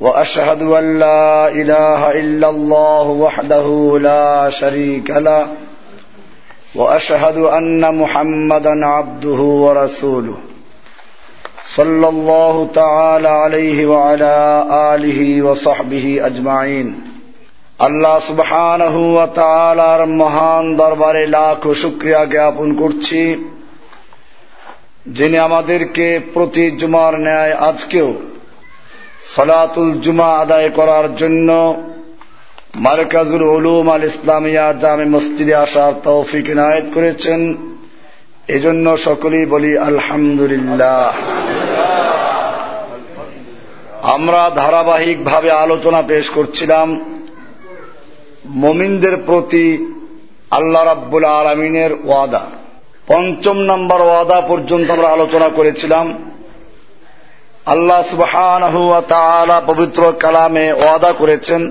واشهد ان لا اله الا الله وحده لا شريك له واشهد ان محمدا عبده ورسوله صلى الله تعالى عليه وعلى اله وصحبه اجمعين আল্লাহ সুবহানাহু ওয়া তাআলার মহান দরবারে লাখ শুকরিয়া জ্ঞাপন করছি যিনি আমাদেরকে প্রতি জুমার ন্যায় আজকেও সলাতুল জুমা আদায় করার জন্য মার্কাজুল উলুম আল ইসলামিয়া জামে মসজিদে আসার তৌফিক নায়ত করেছেন। এজন্য সকলেই বলি আলহামদুলিল্লাহ। আমরা ধারাবাহিকভাবে আলোচনা পেশ করছিলাম মমিনদের প্রতি আল্লাহ রাব্বুল আলমিনের ওয়াদা। পঞ্চম নম্বর ওয়াদা পর্যন্ত আমরা আলোচনা করেছিলাম। আল্লাহ সুবহান পবিত্র কালামে ওয়াদা করেছেন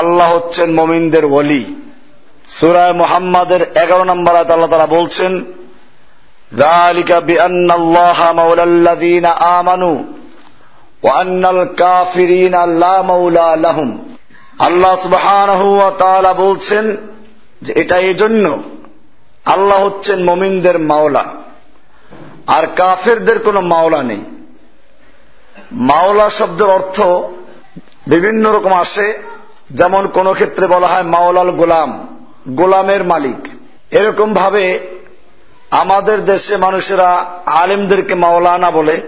আল্লাহ হচ্ছেন মমিনদের ওলি সুরায় মোহাম্মদের এগারো নম্বর আয়াত আল্লাহ তারা বলছেন ذلك بأن الله مولى الذين آمنوا وأن الكافرين لا مولى لهم আল্লাহ সুবহানাহু ওয়া তাআলা বলছেন যে এটা এই জন্য আল্লাহ হচ্ছেন মমিনদের মাওলা আর কাফেরদের কোনো মাওলা নেই মাওলা শব্দের অর্থ বিভিন্ন রকম আসে। যেমন কোন ক্ষেত্রে বলা হয় মাওলাল গোলাম, গোলামের মালিক। এরকম ভাবে আমাদের দেশে মানুষেরা আলেমদেরকে মাওলানা বলে।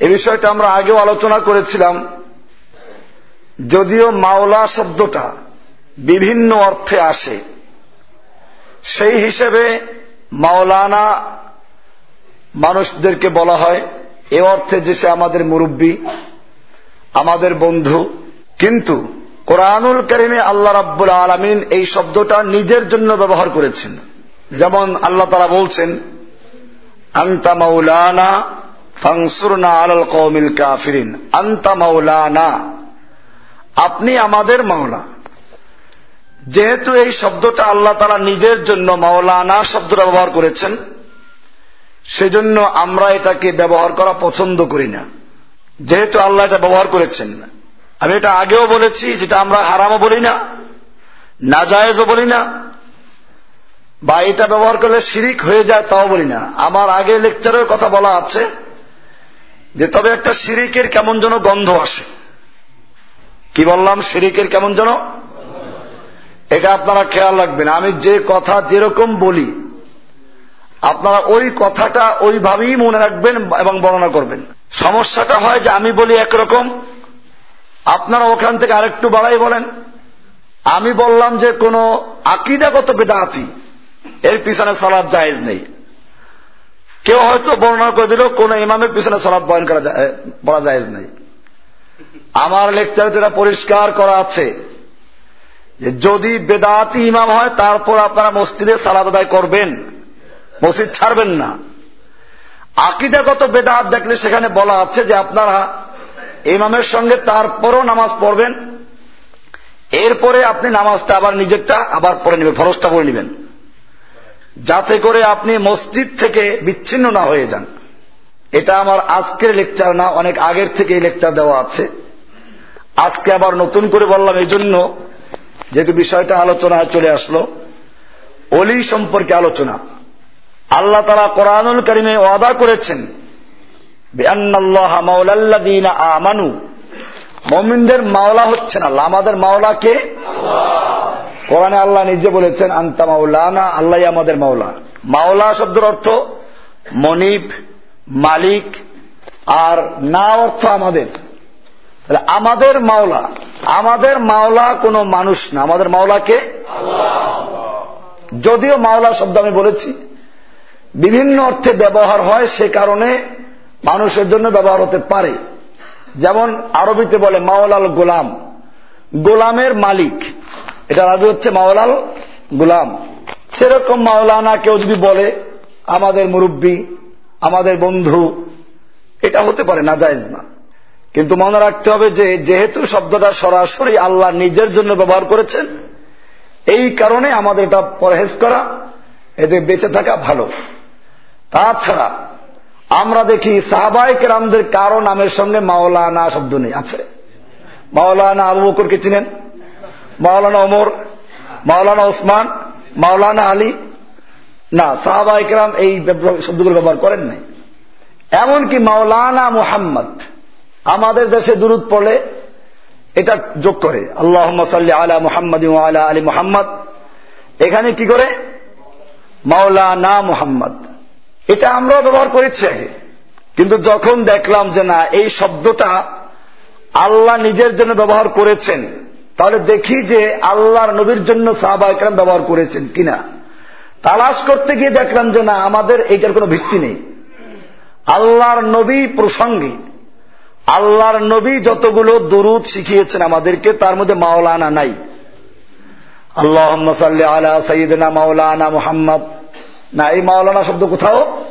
এ বিষয়টা আমরা আগেও আলোচনা করেছিলাম। যদিও মাওলা শব্দটা বিভিন্ন অর্থে আসে, সেই হিসেবে মাওলানা মানুষদেরকে বলা হয়। এ অর্থে যে সে আমাদের মুরব্বী, আমাদের বন্ধু, কিন্তু কোরআনুল করিমে আল্লাহ রাব্বুল আলমিন এই শব্দটা নিজের জন্য ব্যবহার করেছেন। যেমন আল্লাহ তারা বলছেন, আন্তা মাউলানা ফাংসুরনা আলাল কৌমিল কাফিরিন। আন্তা মাউলানা আপনি আমাদের মাওলা। যেহেতু এই শব্দটা আল্লাহ তারা নিজের জন্য মাওলানা শব্দটা ব্যবহার করেছেন সেজন্য আমরা এটাকে ব্যবহার করা পছন্দ করি না। যেহেতু আল্লাহ এটা ব্যবহার করেছেন। আমি এটা আগেও বলেছি, যেটা আমরা হারামও বলি না, নাজায়েজও বলি না, বা এটা ব্যবহার করলে শিরিক হয়ে যায় তাও বলি না। আমার আগে লেকচারের কথা বলা আছে যে, তবে একটা শিরিকের কেমন যেন গন্ধ আসে। কি বললাম? শিরিকের কেমন যেন? এটা আপনারা খেয়াল রাখবেন। আমি যে কথা যেরকম বলি আপনারা ওই কথাটা ওইভাবেই মনে রাখবেন এবং বর্ণনা করবেন। সমস্যাটা হয় যে আমি বলি একরকম, আপনারা ওখান থেকে আরেকটু বাড়াই বলেন। আমি বললাম যে কোন আকিদাগত বেদাতি, এর পিছনে সালাদ জায়েজ নেই। কেউ হয়তো বর্ণনা করে দিল, কোন ইমামের পিছনে সালাদ বয়ন করা বলা জায়েজ নেই। আমার লেকচারে যেটা পরিষ্কার করা আছে যদি বেদাতি ইমাম হয়, তারপর আপনারা মসজিদে সালাদ আদায় করবেন। মসজিদ ছাড়বেন না। আকিদাগত বেদাত দেখলে সেখানে বলা আছে যে আপনারা ইমামের সঙ্গে তারপরও নামাজ পড়বেন, এরপরে আপনি নামাজটা আবার নিজেরটা আবার পড়ে নেবেন ফরসটা পড়ে নেবেন। যাতে করে আপনি মসজিদ থেকে বিচ্ছিন্ন না হয়ে যান। এটা আমার আজকের লেকচার না, অনেক আগের থেকে এই লেকচার দেওয়া আছে। আজকে আবার নতুন করে বললাম এই জন্য, যেহেতু বিষয়টা আলোচনায় চলে আসলো অলি সম্পর্কে আলোচনা। আল্লাহ তারা কোরআনুল করিমে ওয়াদা করেছেন আমানু মমিনদের মাওলা হচ্ছেন আল্লাহ। আমাদের মাওলা কে? কোরআনে আল্লাহ নিজে বলেছেন আন্তা মাওলানা আল্লাহ আমাদের মাওলা। মাওলা শব্দের অর্থ মনিব মালিক আর না অর্থ আমাদের। তাহলে আমাদের মাওলা আমাদের মাওলা কোনো মানুষ না। আমাদের মাওলাকে যদিও মাওলা শব্দ আমি বলেছি বিভিন্ন অর্থে ব্যবহার হয় সে কারণে মানুষের জন্য ব্যবহার হতে পারে। যেমন আরবিতে বলে মাওলাল গোলাম। গোলামের মালিক। এটা আরবি হচ্ছে মাওলাল গোলাম। সেরকম মাওলানা কেউ যদি বলে, আমাদের মুরব্বী, আমাদের বন্ধু এটা হতে পারে না জায়জ না। কিন্তু মনে রাখতে হবে যে, যেহেতু শব্দটা সরাসরি আল্লাহ নিজের জন্য ব্যবহার করেছেন, এই কারণে আমাদের এটা পরহেজ করা এতে বেঁচে থাকা ভালো। তাছাড়া আমরা দেখি সাহবায়ক রামদের কারও নামের সঙ্গে মাওলানা শব্দ নেই, আছে? মাওলানা আবু বকরকে চিনেন? মাওলানা ওমর? মাওলানা ওসমান? মাওলানা আলী? না সাহাবাহিক রাম এই শব্দগুলো ব্যবহার করেন নাই। এমনকি মাওলানা মুহাম্মদ, আমাদের দেশে দূরত পড়লে এটা যোগ করে আল্লাহ সাল্লি আলা মুহাম্মদ আলা আলী মুহাম্মদ। এখানে কি করে? মাওলানা মুহাম্মদ। এটা আমরাও ব্যবহার করেছি আগে। কিন্তু যখন দেখলাম যে না, এই শব্দটা আল্লাহ নিজের জন্য ব্যবহার করেছেন, তাহলে দেখি যে আল্লাহর নবীর জন্য সাহাবা একরাম ব্যবহার করেছেন কিনা। তালাশ করতে গিয়ে দেখলাম যে না, আমাদের এইটার কোনো ভিত্তি নেই। আল্লাহর নবী প্রসঙ্গে, আল্লাহর নবী যতগুলো দুরুদ শিখিয়েছেন আমাদেরকে, তার মধ্যে মাওলানা নাই। আল্লাহ আলা সঈদনা মাওলানা মোহাম্মদ। না, এই মাওলানা শব্দ কোথাও?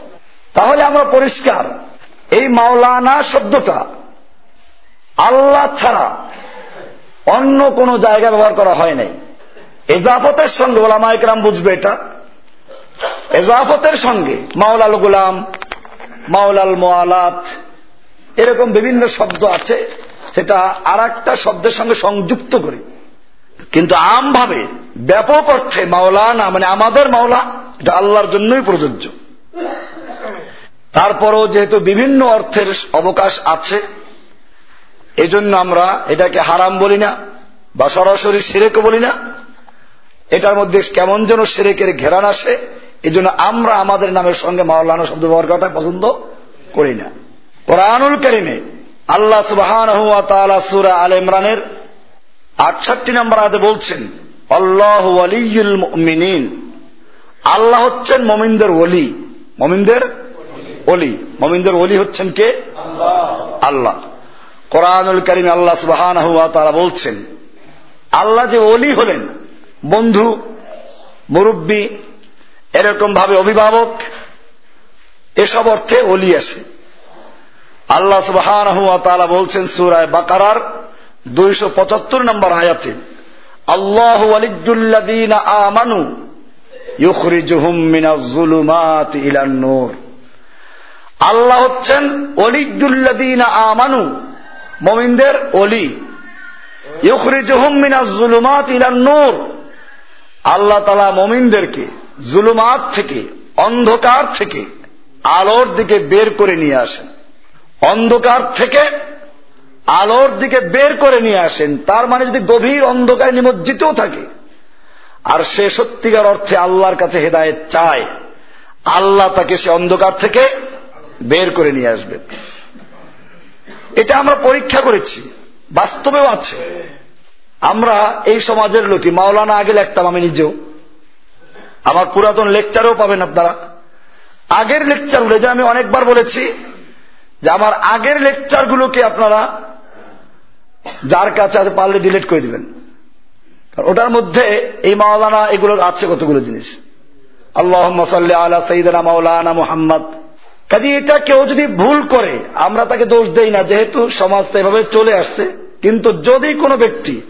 তাহলে আমরা পরিষ্কার। এই মাওলানা শব্দটা আল্লাহ ছাড়া অন্য কোন জায়গায় ব্যবহার করা হয় নাই। এজাফতের সঙ্গে ওলামা একরাম বুঝবে এটা। এজাফতের সঙ্গে মাওলাল গুলাম, মাওলাল মোয়ালাত, এরকম বিভিন্ন শব্দ আছে, সেটা আর শব্দের সঙ্গে সংযুক্ত করি। কিন্তু আমভাবে ব্যাপক অর্থে মাওলানা মানে আমাদের মাওলা, এটা আল্লাহর জন্যই প্রযোজ্য। তারপরও যেহেতু বিভিন্ন অর্থের অবকাশ আছে, এজন্য আমরা এটাকে হারাম বলি না, বা সরাসরি সেরেকও বলি না। এটার মধ্যে কেমন যেন সেরেকের ঘেরান আসে এই জন্য আমরা আমাদের নামের সঙ্গে মাওলানা শব্দ ব্যবহার করাটা পছন্দ করি না। কোরআনুল করিমে আল্লাহ সুবাহান সুরা আল ইমরানের আটষট্টি নম্বর আদে বলছেন আল্লাহ আলিউল মিনিন আল্লাহ হচ্ছেন মমিনদের ওলি। মমিনদের অলি মমিনদের অলি হচ্ছেন কে? আল্লাহ। কোরআনুল করিম আল্লাহ সুবাহান তারা বলছেন, আল্লাহ যে অলি হলেন, বন্ধু, মুরব্বী, এরকম ভাবে অভিভাবক, এসব অর্থে অলি আসে আল্লাহ সুবাহান বলছেন সুরায় বাকারার দুইশো পঁচাত্তর নম্বর আয়াতে আল্লাহ আলিজুল্লাদিন আমানু ইউখরিজুহুম মিনাজ-জুলুমাতি ইলান-নূর আল্লাহ হচ্ছেন অলিজুল্লাদিন আমানু, মমিনদের অলি ইউখরিজুহুম মিনাজ-জুলুমাত ইলান-নূর আল্লাহ তালা মমিনদেরকে জুলুমাত থেকে, অন্ধকার থেকে, আলোর দিকে বের করে নিয়ে আসেন। অন্ধকার থেকে আলোর দিকে বের করে নিয়ে আসেন, তার মানে যদি গভীর অন্ধকারে নিমজ্জিতও থাকে। আর সে সত্যিকার অর্থে আল্লাহর কাছে হেদায়ত চায়, আল্লাহ তাকে সে অন্ধকার থেকে বের করে নিয়ে আসবেন এটা আমরা পরীক্ষা করেছি, বাস্তবেও আছে। আমরা এই সমাজের লোকই, মাওলানা আগে লিখতাম আমি নিজেও। আমার পুরাতন লেকচারও পাবেন আপনারা। আগের লেকচারগুলো যে আমি অনেকবার বলেছি, যে আমার আগের লেকচারগুলোকে আপনারা যার কাছে আছে পারলে ডিলিট করে দিবেন। ওটার মধ্যে এই মাওলানা এগুলো আছে কতগুলো জিনিস। আল্লাহ সাল্লি আলা সঈদানা মাওলানা মোহাম্মদ। কাজে এটা কেউ যদি ভুল করে, আমরা তাকে দোষ দেই না, যেহেতু সমাজটা এভাবে চলে আসছে। কিন্তু যদি কোনো ব্যক্তি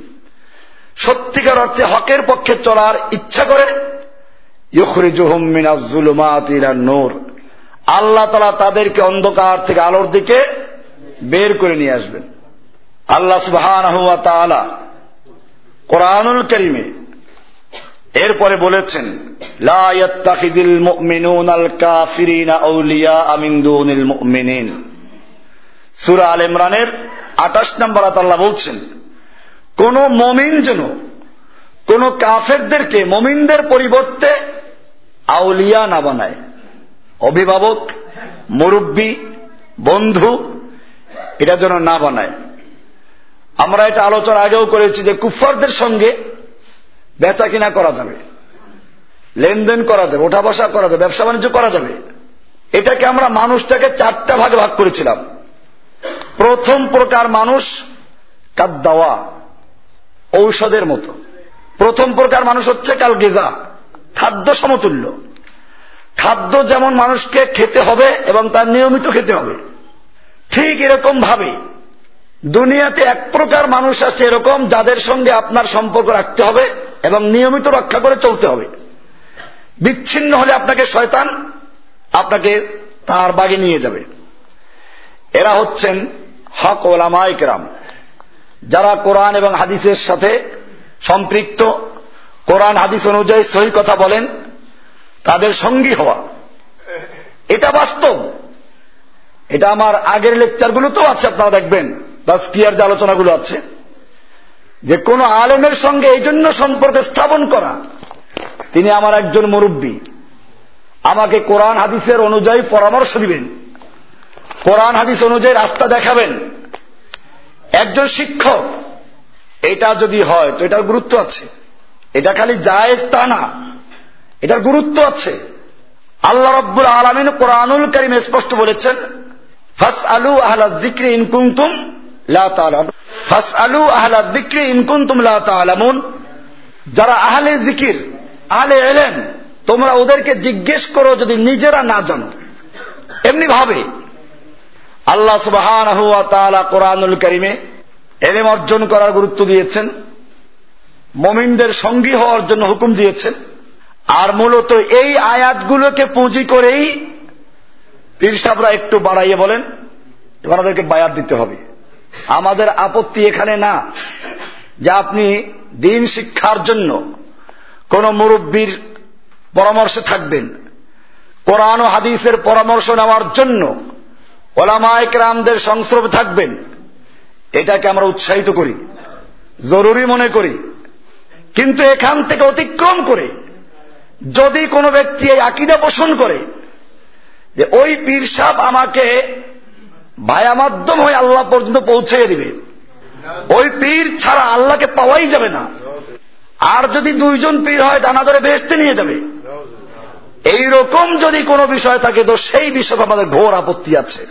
সত্যিকার অর্থে হকের পক্ষে চলার ইচ্ছা করে নূর। আল্লাহ তালা তাদেরকে অন্ধকার থেকে আলোর দিকে বের করে নিয়ে আসবেন। আল্লাহ সুবহান কোরআনুল করিমে এরপরে বলেছেন সুরা আল ইমরানের আঠাশ নম্বর আল্লাহ বলছেন, কোন মমিন যেন কোন কাফেরদেরকে মমিনদের পরিবর্তে আউলিয়া না বানায়। অভিভাবক, মুরব্বী, বন্ধু, এটা যেন না বানায়। আমরা এটা আলোচনা আগেও করেছি যে কুফারদের সঙ্গে বেচা কিনা করা যাবে। লেনদেন করা যাবে ওঠা বসা করা যাবে, ব্যবসা বাণিজ্য করা যাবে। এটাকে আমরা মানুষটাকে চারটা ভাগে ভাগ করেছিলাম। প্রথম প্রকার মানুষ কাদ্দাওয়া, ঔষধের মতো। প্রথম প্রকার মানুষ হচ্ছে কাল গেজা খাদ্য সমতুল্য। খাদ্য যেমন মানুষকে খেতে হবে এবং তার নিয়মিত খেতে হবে। ঠিক এরকম ভাবে দুনিয়াতে এক প্রকার মানুষ আছে এরকম যাদের সঙ্গে আপনার সম্পর্ক রাখতে হবে এবং নিয়মিত রক্ষা করে চলতে হবে। বিচ্ছিন্ন হলে আপনাকে শয়তান আপনাকে তার বাগে নিয়ে যাবে। এরা হচ্ছেন হক ওলামাইকরাম যারা কোরআন এবং হাদিসের সাথে সম্পৃক্ত, কোরআন হাদিস অনুযায়ী সহি কথা বলেন, তাদের সঙ্গী হওয়া। এটা বাস্তব। এটা আমার আগের লেকচারগুলোতেও আছে, আপনারা দেখবেন। তাস্কিয়ার যে আলোচনাগুলো আছে, যে কোন আলেমের সঙ্গে এই জন্য সম্পর্ক স্থাপন করা, তিনি আমার একজন মুরব্বী। আমাকে কোরআন হাদিসের অনুযায়ী পরামর্শ দিবেন। কোরআন হাদিস অনুযায়ী রাস্তা দেখাবেন। একজন শিক্ষক, এটা যদি হয় তো এটার গুরুত্ব আছে। এটা খালি জায়েজ তা না, এটার গুরুত্ব আছে। আল্লাহ রব্বুল আলমিন কোরআনুল করিম স্পষ্ট বলেছেন ফাস আলু আহলা জিক্রি ইনকুন্তুম ফাস যারা আহলে জিকির আহলে এলেন তোমরা ওদেরকে জিজ্ঞেস করো যদি নিজেরা না জানো। এমনি ভাবে আল্লাহ সুবাহ কোরআনুল করিমে এলেম অর্জন করার গুরুত্ব দিয়েছেন। মমিনদের সঙ্গী হওয়ার জন্য হুকুম দিয়েছেন। আর মূলত এই আয়াতগুলোকে পুঁজি করেই পীরসাবরা একটু বাড়াইয়ে বলেন। এবার ওদেরকে বায়াত দিতে হবে। আমাদের আপত্তি এখানে না যে আপনি দিন শিক্ষার জন্য কোন মুরব্বীর পরামর্শে থাকবেন। কোরআন হাদিসের পরামর্শ নেওয়ার জন্য ওলামায়ক রামদের সংস্রব থাকবেন। এটাকে আমরা উৎসাহিত করি, জরুরি মনে করি, কিন্তু এখান থেকে অতিক্রম করে যদি কোনো ব্যক্তি এই আকিদা পোষণ করে যে ওই পীর আমাকে ভায়া মাধ্যম হয়ে আল্লাহ পর্যন্ত পৌঁছে দিবে। ওই পীর ছাড়া আল্লাহকে পাওয়াই যাবে না। আর যদি দুইজন পীর হয়, ডানা ধরে বেসতে নিয়ে যাবে। এই রকম যদি কোনো বিষয় থাকে, তো সেই বিষয়ে আমাদের ঘোর আপত্তি আছে।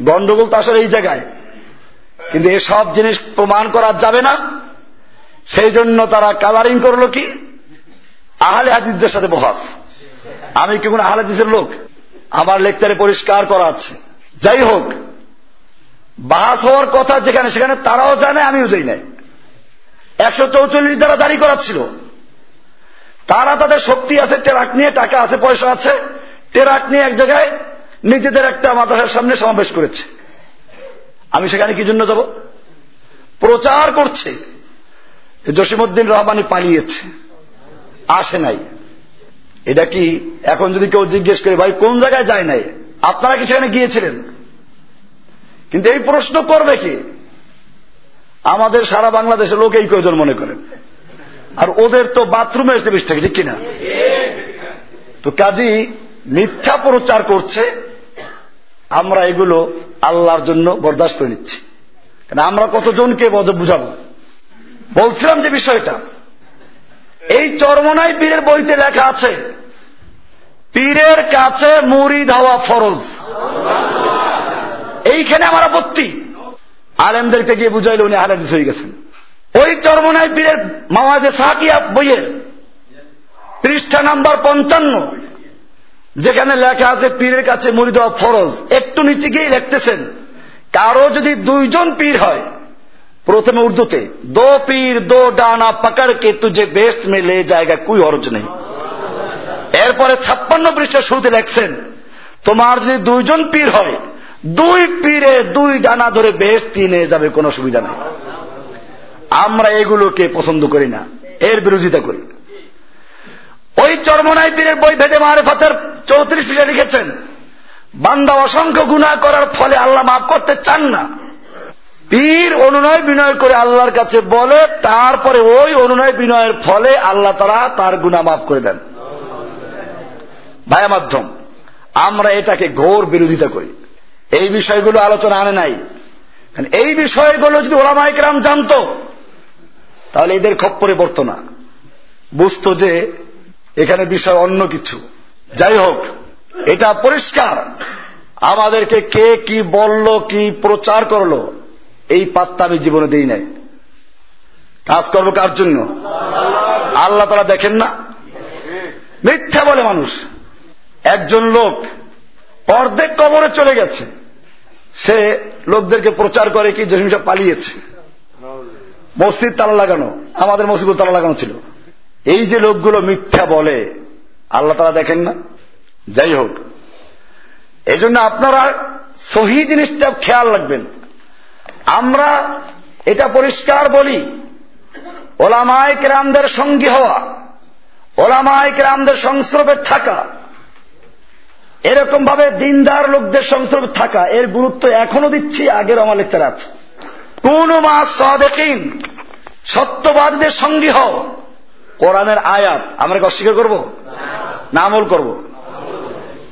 গন্ডগোল তো আসলে এই জায়গায়। কিন্তু এসব জিনিস প্রমাণ করা যাবে না। সেই জন্য তারা কালারিং করল কি? আহলে হাদিসদের সাথে বহাস। আমি কি কোন আহলে হাদিসের লোক? আমার লেকচারে পরিষ্কার করা আছে। যাই হোক বাহাস হওয়ার কথা যেখানে সেখানে তারাও জানে, আমিও যাই নাই একশো চৌচল্লিশ দ্বারা জারি করা ছিল। তারা তাদের শক্তি আছে, টেরাক নিয়ে, টাকা আছে, পয়সা আছে। টেরাক নিয়ে এক জায়গায় নিজেদের একটা মাদ্রাসার সামনে সমাবেশ করেছে। আমি সেখানে কি জন্য যাব? প্রচার করছে। জসিমুদ্দিন রহমানি পালিয়েছে। আসে নাই। এটা কি এখন যদি কেউ জিজ্ঞেস করে, ভাই, কোন জায়গায় যায় নাই? আপনারা কি সেখানে গিয়েছিলেন? কিন্তু এই প্রশ্ন করবে কি? আমাদের সারা বাংলাদেশের লোক এই কয়জন মনে করেন? আর ওদের তো বাথরুমে এসে বেশ থাকে, ঠিক কিনা? তো কাজী, মিথ্যা প্রচার করছে, আমরা এগুলো আল্লাহর জন্য বরদাস্ত করে নিচ্ছি। আমরা কতজনকে বুঝাবো? বলছিলাম যে বিষয়টা। এই চরমনাই পীরের বইতে লেখা আছে, পীরের কাছে মুড়ি ধাওয়া ফরজ। এইখানে আমার আপত্তি। আলেমদেরকে গিয়ে বুঝাইলে উনি আলাদিস হয়ে গেছেন। ওই চরমনাই পীরের মামাজে সাহাকিয়া বইয়ের পৃষ্ঠা নাম্বার পঞ্চান্ন, যেখানে লেখা আছে পীরের কাছে মুড়ি দেওয়া ফরজ। একটু নিচে গিয়ে লিখতেছেন, কারও যদি দুইজন পীর হয়, প্রথমে উর্দুতে, দো পীর, দো ডানা পকড় কে তুঝে বেস্ট মে লে জায়গা, কুই হরজ নেই। এরপরে ছাপ্পান্ন পৃষ্ঠা শুরুতে লেখছেন, তোমার যদি দুইজন পীর হয় দুই পীরে দুই ডানা ধরে বেশ তিনে যাবে, কোনো সুবিধা নেই। আমরা এগুলোকে পছন্দ করি না, এর বিরোধিতা করি। ওই চরমনাই পীরের বই ভেদে মারেফাতের চৌত্রিশ পৃষ্ঠা লিখেছেন, বান্দা অসংখ্য গুণা করার ফলে আল্লাহ মাফ করতে চান না। পীর অনুনয় বিনয় করে আল্লাহর কাছে বলে, তারপরে ওই অনুনয় বিনয়ের ফলে আল্লাহ তারা তার গুণা মাফ করে দেন। ভায়া মাধ্যম, আমরা এটাকে ঘোর বিরোধিতা করি। এই বিষয়গুলো আলোচনা আনে নাই। এই বিষয়গুলো যদি ওলামাইকরাম জানত, তাহলে এদের খপ্পরে পড়ত না। বুঝত যে এখানে বিষয় অন্য কিছু। যাই হোক, এটা পরিষ্কার। আমাদেরকে কে কি বলল, কি প্রচার করল, এই পাত্তা আমি জীবনে দিই নাই। কাজ করব কার জন্য? আল্লাহ তারা দেখেন না? মিথ্যা বলে মানুষ। একজন লোক অর্ধেক কবরে চলে গেছে। সে লোকদেরকে প্রচার করে কি জসিম সাহেব পালিয়েছে? মসজিদ তালা লাগানো, আমাদের মসজিদ তালা লাগানো ছিল। এই যে লোকগুলো মিথ্যা বলে, আল্লাহ তারা দেখেন না? যাই হোক এই জন্য আপনারা সহি জিনিসটা খেয়াল রাখবেন। আমরা এটা পরিষ্কার বলি, ওলামায় কেরামদের সঙ্গী হওয়া, ওলামায় কেরামদের সংস্রবে থাকা এরকম ভাবে দিনদার লোকদের সংস্রবে থাকা, এর গুরুত্ব এখনও দিচ্ছি আগের আমার লেকচার আছে। কোন মা সদেকিন, সত্যবাদীদের সঙ্গী হও। কোরআনের আয়াত, আমরা অস্বীকার করব? না আমল করব।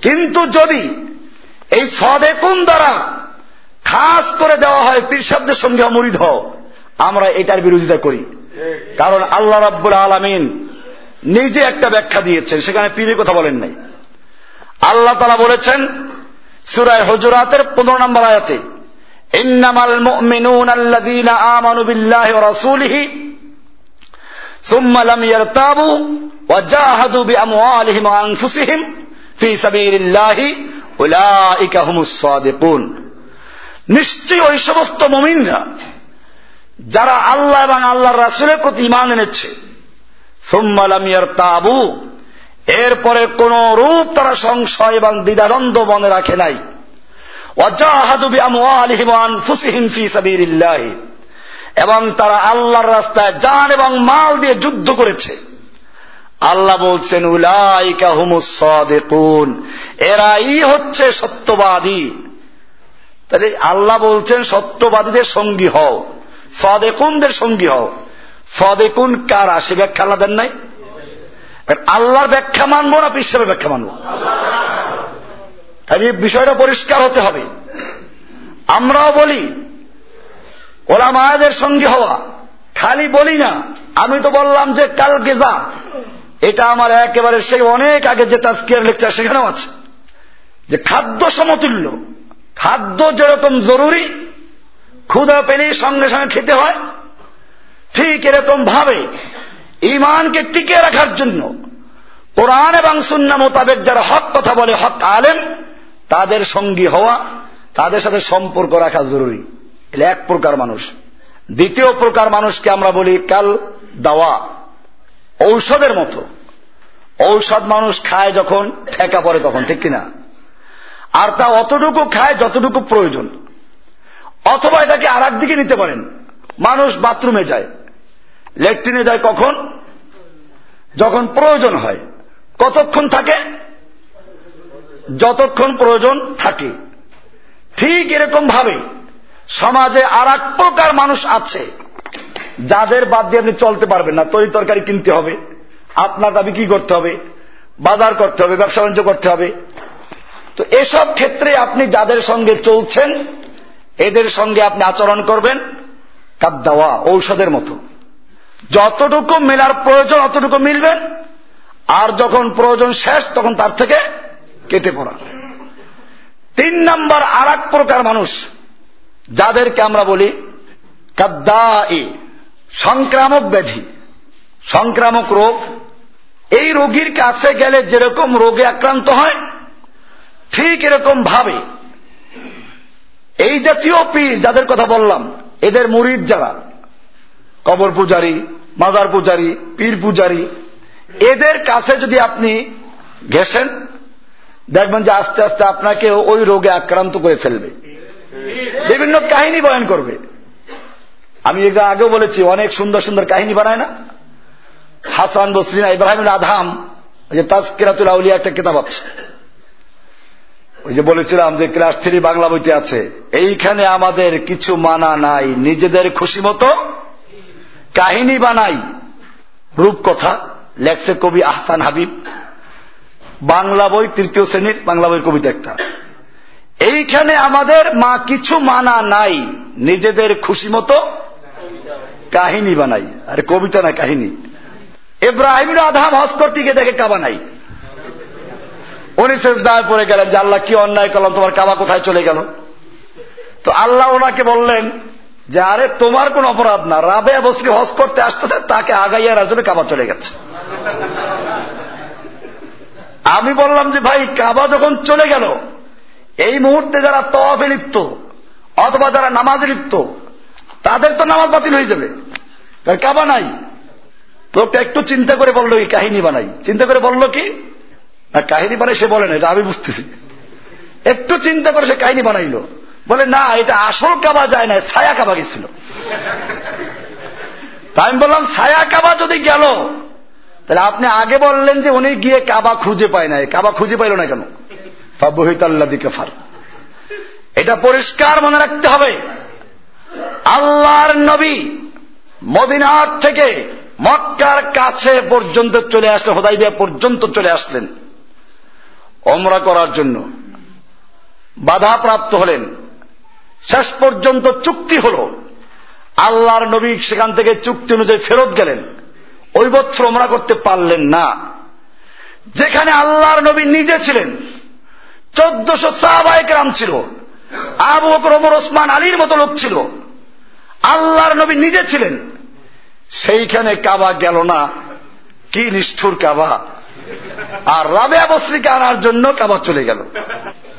কিন্তু যদি এই সদেকুন দ্বারা খাস করে দেওয়া হয় পীরসাবদের সঙ্গে অমরিদ হও, আমরা এটার বিরোধিতা করি। কারণ আল্লাহ রাব্বুল আলমিন নিজে একটা ব্যাখ্যা দিয়েছেন, সেখানে পীরের কথা বলেন নাই। আল্লাহ তালা বলেছেন, সুরায় হজুরাতের পনেরো নম্বর আয়াতে, ইন্নামাল মুমিনুন আল্লাযীনা আমানু বিল্লাহি ওয়া রাসূলিহি সুম্মা লাম ইয়ারতাবু ওয়া জাহাদু বিআমওয়ালিহিম ওয়া আনফুসিহিম ফি সাবিলিল্লাহি উলাইকা হুমুস সাদিকুন। নিশ্চয়ই ওই সমস্ত মুমিনরা, যারা আল্লাহ এবং আল্লাহর রাসূলের প্রতি ঈমান এনেছে, সুম্মা লাম ইয়ারতাবু এরপরে কোন রূপ তারা সংশয় এবং দ্বিধাদ্বন্দ্ব মনে রাখে নাই। এবং তারা আল্লাহর রাস্তায় যান এবং মাল দিয়ে যুদ্ধ করেছে। আল্লাহ বলছেন, উলাইকা এরাই হচ্ছে সত্যবাদী। তাহলে আল্লাহ বলছেন, সত্যবাদীদের সঙ্গী হও। সদেকুনদের সঙ্গী হও। সদেকুন কারা? সে ব্যাখ্যা আল্লাহ দেন নাই। আল্লাহর ব্যাখ্যা মানবো না, বিশ্বের ব্যাখ্যা মানবো। তাই বিষয়টা পরিষ্কার হতে হবে। আমরাও বলি ওরা মায়াদের সঙ্গে হওয়া, খালি বলি না, আমি তো বললাম যে কাল গেজা। এটা আমার একেবারে সেই অনেক আগে যে তাস্কিয়ার লেকচার সেখানেও আছে। যে খাদ্য সমতুল্য, খাদ্য যেরকম জরুরি ক্ষুদা পেলেই সঙ্গে সঙ্গে খেতে হয়, ঠিক এরকম ভাবে ইমানকে টিকে রাখার জন্য কোরআন এবং সুন্না মোতাবেক যারা হক কথা বলে, হক আলেম, তাদের সঙ্গী হওয়া, তাদের সাথে সম্পর্ক রাখা জরুরি। এলে এক প্রকার মানুষ। দ্বিতীয় প্রকার মানুষকে আমরা বলি কাল দাওয়া। ঔষধের মতো। ঔষধ মানুষ খায় যখন, ঠেকা পড়ে তখন, ঠিক কিনা? আর তা অতটুকু খায় যতটুকু প্রয়োজন। অথবা এটাকে আর দিকে নিতে পারেন। মানুষ বাথরুমে যায়। লেট্রিনে যায় কখন? যখন প্রয়োজন হয়। কতক্ষণ থাকে? যতক্ষণ প্রয়োজন থাকে। ঠিক এরকম ভাবে সমাজে আর এক প্রকার মানুষ আছে, যাদের বাদ দিয়ে আপনি চলতে পারবেন না। তরি তরকারি কিনতে হবে, আপনার দাবি কি করতে হবে? বাজার করতে হবে, ব্যবসা বাণিজ্য করতে হবে। তো এসব ক্ষেত্রে আপনি যাদের সঙ্গে চলছেন, এদের সঙ্গে আপনি আচরণ করবেন কাদ্দাওয়া, ঔষধের মতো। যতটুকু মেলার প্রয়োজন অতটুকু মিলবেন আর যখন প্রয়োজন শেষ, তখন তার থেকে কেটে পড়া। তিন নাম্বার আর প্রকার মানুষ, যাদেরকে আমরা বলি কাদ্দা সংক্রামক ব্যাধি, সংক্রামক রোগ। এই রোগীর কাছে গেলে যেরকম রোগে আক্রান্ত হয়, ঠিক এরকম ভাবে এই জাতীয় পীর যাদের কথা বললাম, এদের মুরিদ যারা, কবর পূজারী মাজার পূজারী, পীর পূজারী, এদের কাছে যদি আপনি ঘেসেন দেখবেন যে আস্তে আস্তে আপনাকে ওই রোগে আক্রান্ত করে ফেলবে। বিভিন্ন কাহিনী বয়ন করবে। আমি এটা আগেও বলেছি, অনেক সুন্দর সুন্দর কাহিনী বানায় না? হাসান, বসরিনা, ইব্রাহিম আধাম যে তাজকিরাতুল আউলিয়া একটা কিতাব আছে। ওই যে বলেছিলাম যে ক্লাস থ্রি বাংলা বইতে আছে, এইখানে আমাদের কিছু মানা নাই, নিজেদের খুশি মতো কাহিনী বানাই। রূপকথা, লেখছে কবি আহসান হাবিব। বাংলা বই, তৃতীয় শ্রেণির বাংলা বই কবিতা একটা। এইখানে আমাদের মা কিছু মানা নাই। নিজেদের খুশি মতো কাহিনী বানাই। আরে কবিতা না, কাহিনী। এব্রাহিম আধাম হজ করতে দেখে কাবা নাই। উনি শেষদায় পড়ে গেলেন যে আল্লাহ কি অন্যায় করলাম, তোমার কাবা কোথায় চলে গেল? তো আল্লাহ ওনাকে বললেন যে আরে তোমার কোন অপরাধ না, রাবে বসরি হজ করতে আসতেছে, তাকে আগাইয়া রাজনে কাবা চলে গেছে। আমি বললাম যে ভাই, কাবা যখন চলে গেল, এই মুহূর্তে যারা তফে লিপ্ত, অথবা যারা নামাজে লিপ্ত, তাদের তো নামাজ বাতিল হয়ে যাবে। কাবা নাই। লোকটা একটু চিন্তা করে বলল কি কাহিনী বানাই। চিন্তা করে বলল কি, না, কাহিনী বানাই সে বলে না এটা আমি বুঝতেছি। একটু চিন্তা করে সে কাহিনী বানাইলো। বলে, না, এটা আসল কাবা যায় না ছায়া কাবা গেছিল। তাই আমি বললাম, ছায়া কাবা যদি গেল, তাহলে আপনি আগে বললেন যে উনি গিয়ে কাবা খুঁজে পায় নাই, কাবা খুঁজে পাইল না কেন? দিকে ফার এটা পরিষ্কার মনে রাখতে হবে। আল্লাহর নবী মদিনার থেকে মক্কার কাছে পর্যন্ত চলে আসলেন, হোদাইবিয়া পর্যন্ত চলে আসলেন। অমরা করার জন্য বাধাপ্রাপ্ত হলেন। শেষ পর্যন্ত চুক্তি হল। আল্লাহর নবী সেখান থেকে চুক্তি অনুযায়ী ফেরত গেলেন। ওই বছর ওমরা করতে পারলেন না। যেখানে আল্লাহর নবী নিজে ছিলেন, চোদ্দশো সাহাবায়ক রাম ছিল। আবু বকর ওসমান, আলীর মতো লোক ছিল। আল্লাহর নবী নিজে ছিলেন। সেইখানে কাবা গেল না। কি নিষ্ঠুর কাবা। আর রাবে আবশ্রীকে আনার জন্য কাবা চলে গেল।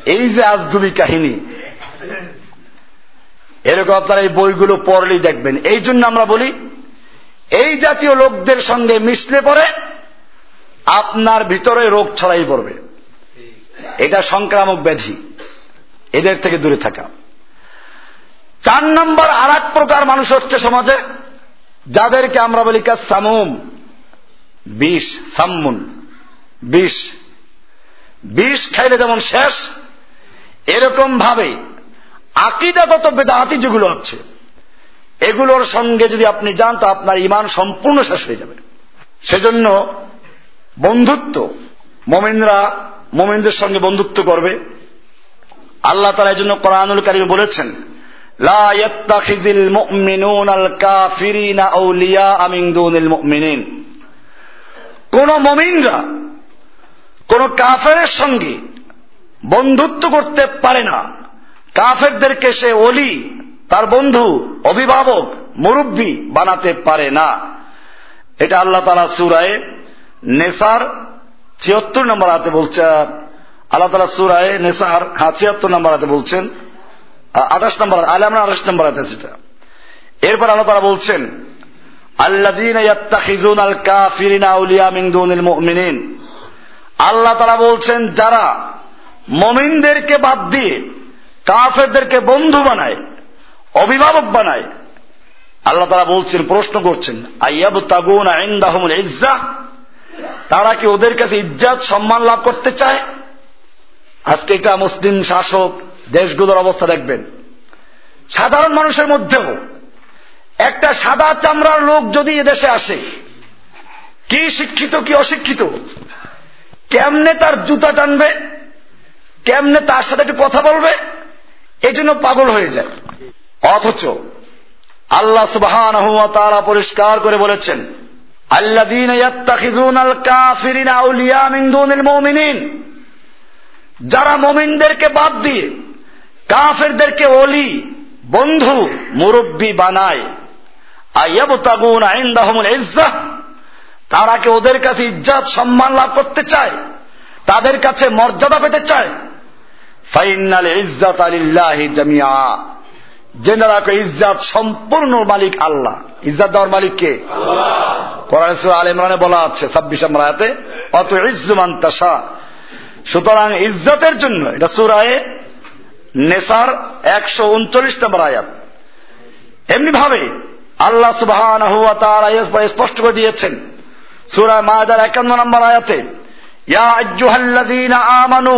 এই যে আজগুবি কাহিনী এরকম আপনারা এই বইগুলো পড়লেই দেখবেন। এই জন্য আমরা বলি, এই জাতীয় লোকদের সঙ্গে মিশলে পরে আপনার ভিতরে রোগ ছড়াই পড়বে। এটা সংক্রামক ব্যাধি। এদের থেকে দূরে থাকা। চার নম্বর আর প্রকার মানুষ হচ্ছে সমাজে, যাদেরকে আমরা বলি কাজ সামুম, বিষ সাম্মুন বিষ। বিষ খাইলে যেমন শেষ এরকম ভাবে আকিদাগত বেদাহাতি যেগুলো আছে, এগুলোর সঙ্গে যদি আপনি যান, তো আপনার ইমান সম্পূর্ণ শেষ হয়ে যাবে। সেজন্য বন্ধুত্ব, মোমিনরা মোমিনদের সঙ্গে বন্ধুত্ব করবে। আল্লাহ তালা এই জন্য কোরআনুল কারিম বলেছেন কোন মমিনরা কোন কাফের সঙ্গে বন্ধুত্ব করতে পারে না। কাফেরদেরকে সে অলি তার বন্ধু, অভিভাবক, মুরব্বী বানাতে পারে না। এটা আল্লাহ তালা সুরায় নেসার ছিয়াত্তর নম্বর হাতে বলছে আল্লাহ তালা সুরায় নেসার হ্যাঁ ছিয়াত্তর নম্বর হাতে বলছেন আঠাশ নম্বর আলে আমরা আঠাশ নম্বর হাতে সেটা এরপর আল্লাহ তালা বলছেন আল্লাহ তারা বলছেন, যারা মমিনদেরকে বাদ দিয়ে কাফেরদেরকে বন্ধু বানায়, অভিভাবক বানায়। আল্লাহ তারা বলছেন, প্রশ্ন করছেন আইয়াব তাগুন আইন্দাহমুল ইজ্জা? তারা কি ওদের কাছে ইজ্জাত, সম্মান লাভ করতে চায়? আজকে এটা মুসলিম শাসক দেশগুলোর অবস্থা দেখবেন। সাধারণ মানুষের মধ্যেও একটা সাদা চামড়ার লোক যদি এদেশে আসে, কি শিক্ষিত, কি অশিক্ষিত, কেমনে তার জুতা টানবে, কেমনে তার সাথে একটু কথা বলবে? এই জন্য পাগল হয়ে যায়। অথচ আল্লাহ সুবহান তারা পরিষ্কার করে বলেছেন যারা মমিনদেরকে বাদ দিয়ে কাফেরদেরকে অলি বন্ধু, মুরব্বী বানায় আইন্দাহমুল ইজ্জাহ তারা কি ওদের কাছে ইজ্জাত, সম্মান লাভ করতে চায়? তাদের কাছে মর্যাদা পেতে চায়? ফাইনাল ইজ্জাত আলিল্লাহি জামিয়া জেনে রাখো ইজ্জাত সম্পূর্ণ মালিক আল্লাহ। ইজ্জাত দেওয়ার মালিক কে? কোরআন আল ইমরানে বলা আছে ছাব্বিশ নম্বর আয়াতে অত ইজ্জুমান তাসা সুতরাং ইজ্জতের জন্য এটা সুরায়ে নেসার একশো উনচল্লিশ নম্বর আয়াত। এমনি ভাবে আল্লাহ সুবাহ স্পষ্ট করে দিয়েছেন সুরায় মায়াদার একান্ন নম্বর আয়াতে ইয়া আজ্জুহাল্লাযীনা আমানু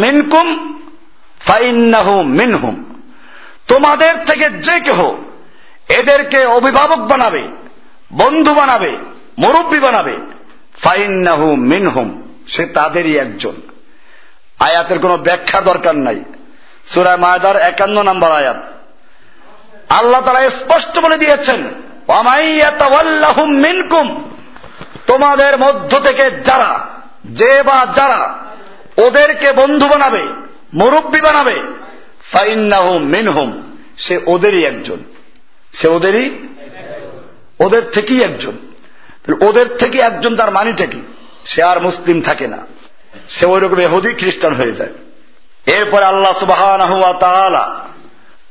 মিনকুম মিনহুম। তোমাদের থেকে যে কেহ এদেরকে অভিভাবক বানাবে, বন্ধু বানাবে, মুরব্বী বানাবে, ফাইন্নাহু মিনহুম, সে তাদেরই একজন। আয়াতের কোনো ব্যাখ্যা দরকার নাই। সুরায় মায়দার একান্ন নম্বর আয়াত। আল্লাহ তারা স্পষ্ট বলে দিয়েছেন মিনকুম, তোমাদের মধ্য থেকে যারা যে বা যারা ওদেরকে বন্ধু বানাবে, মুরব্বী বানাবে সে ওদেরই একজন। সে ওদেরই ওদের থেকেই একজন। ওদের থেকে একজন তার মানিটা কি? সে আর মুসলিম থাকে না। সে ওই রকম এহুদি খ্রিস্টান হয়ে যায়। এরপরে আল্লাহ সুবাহ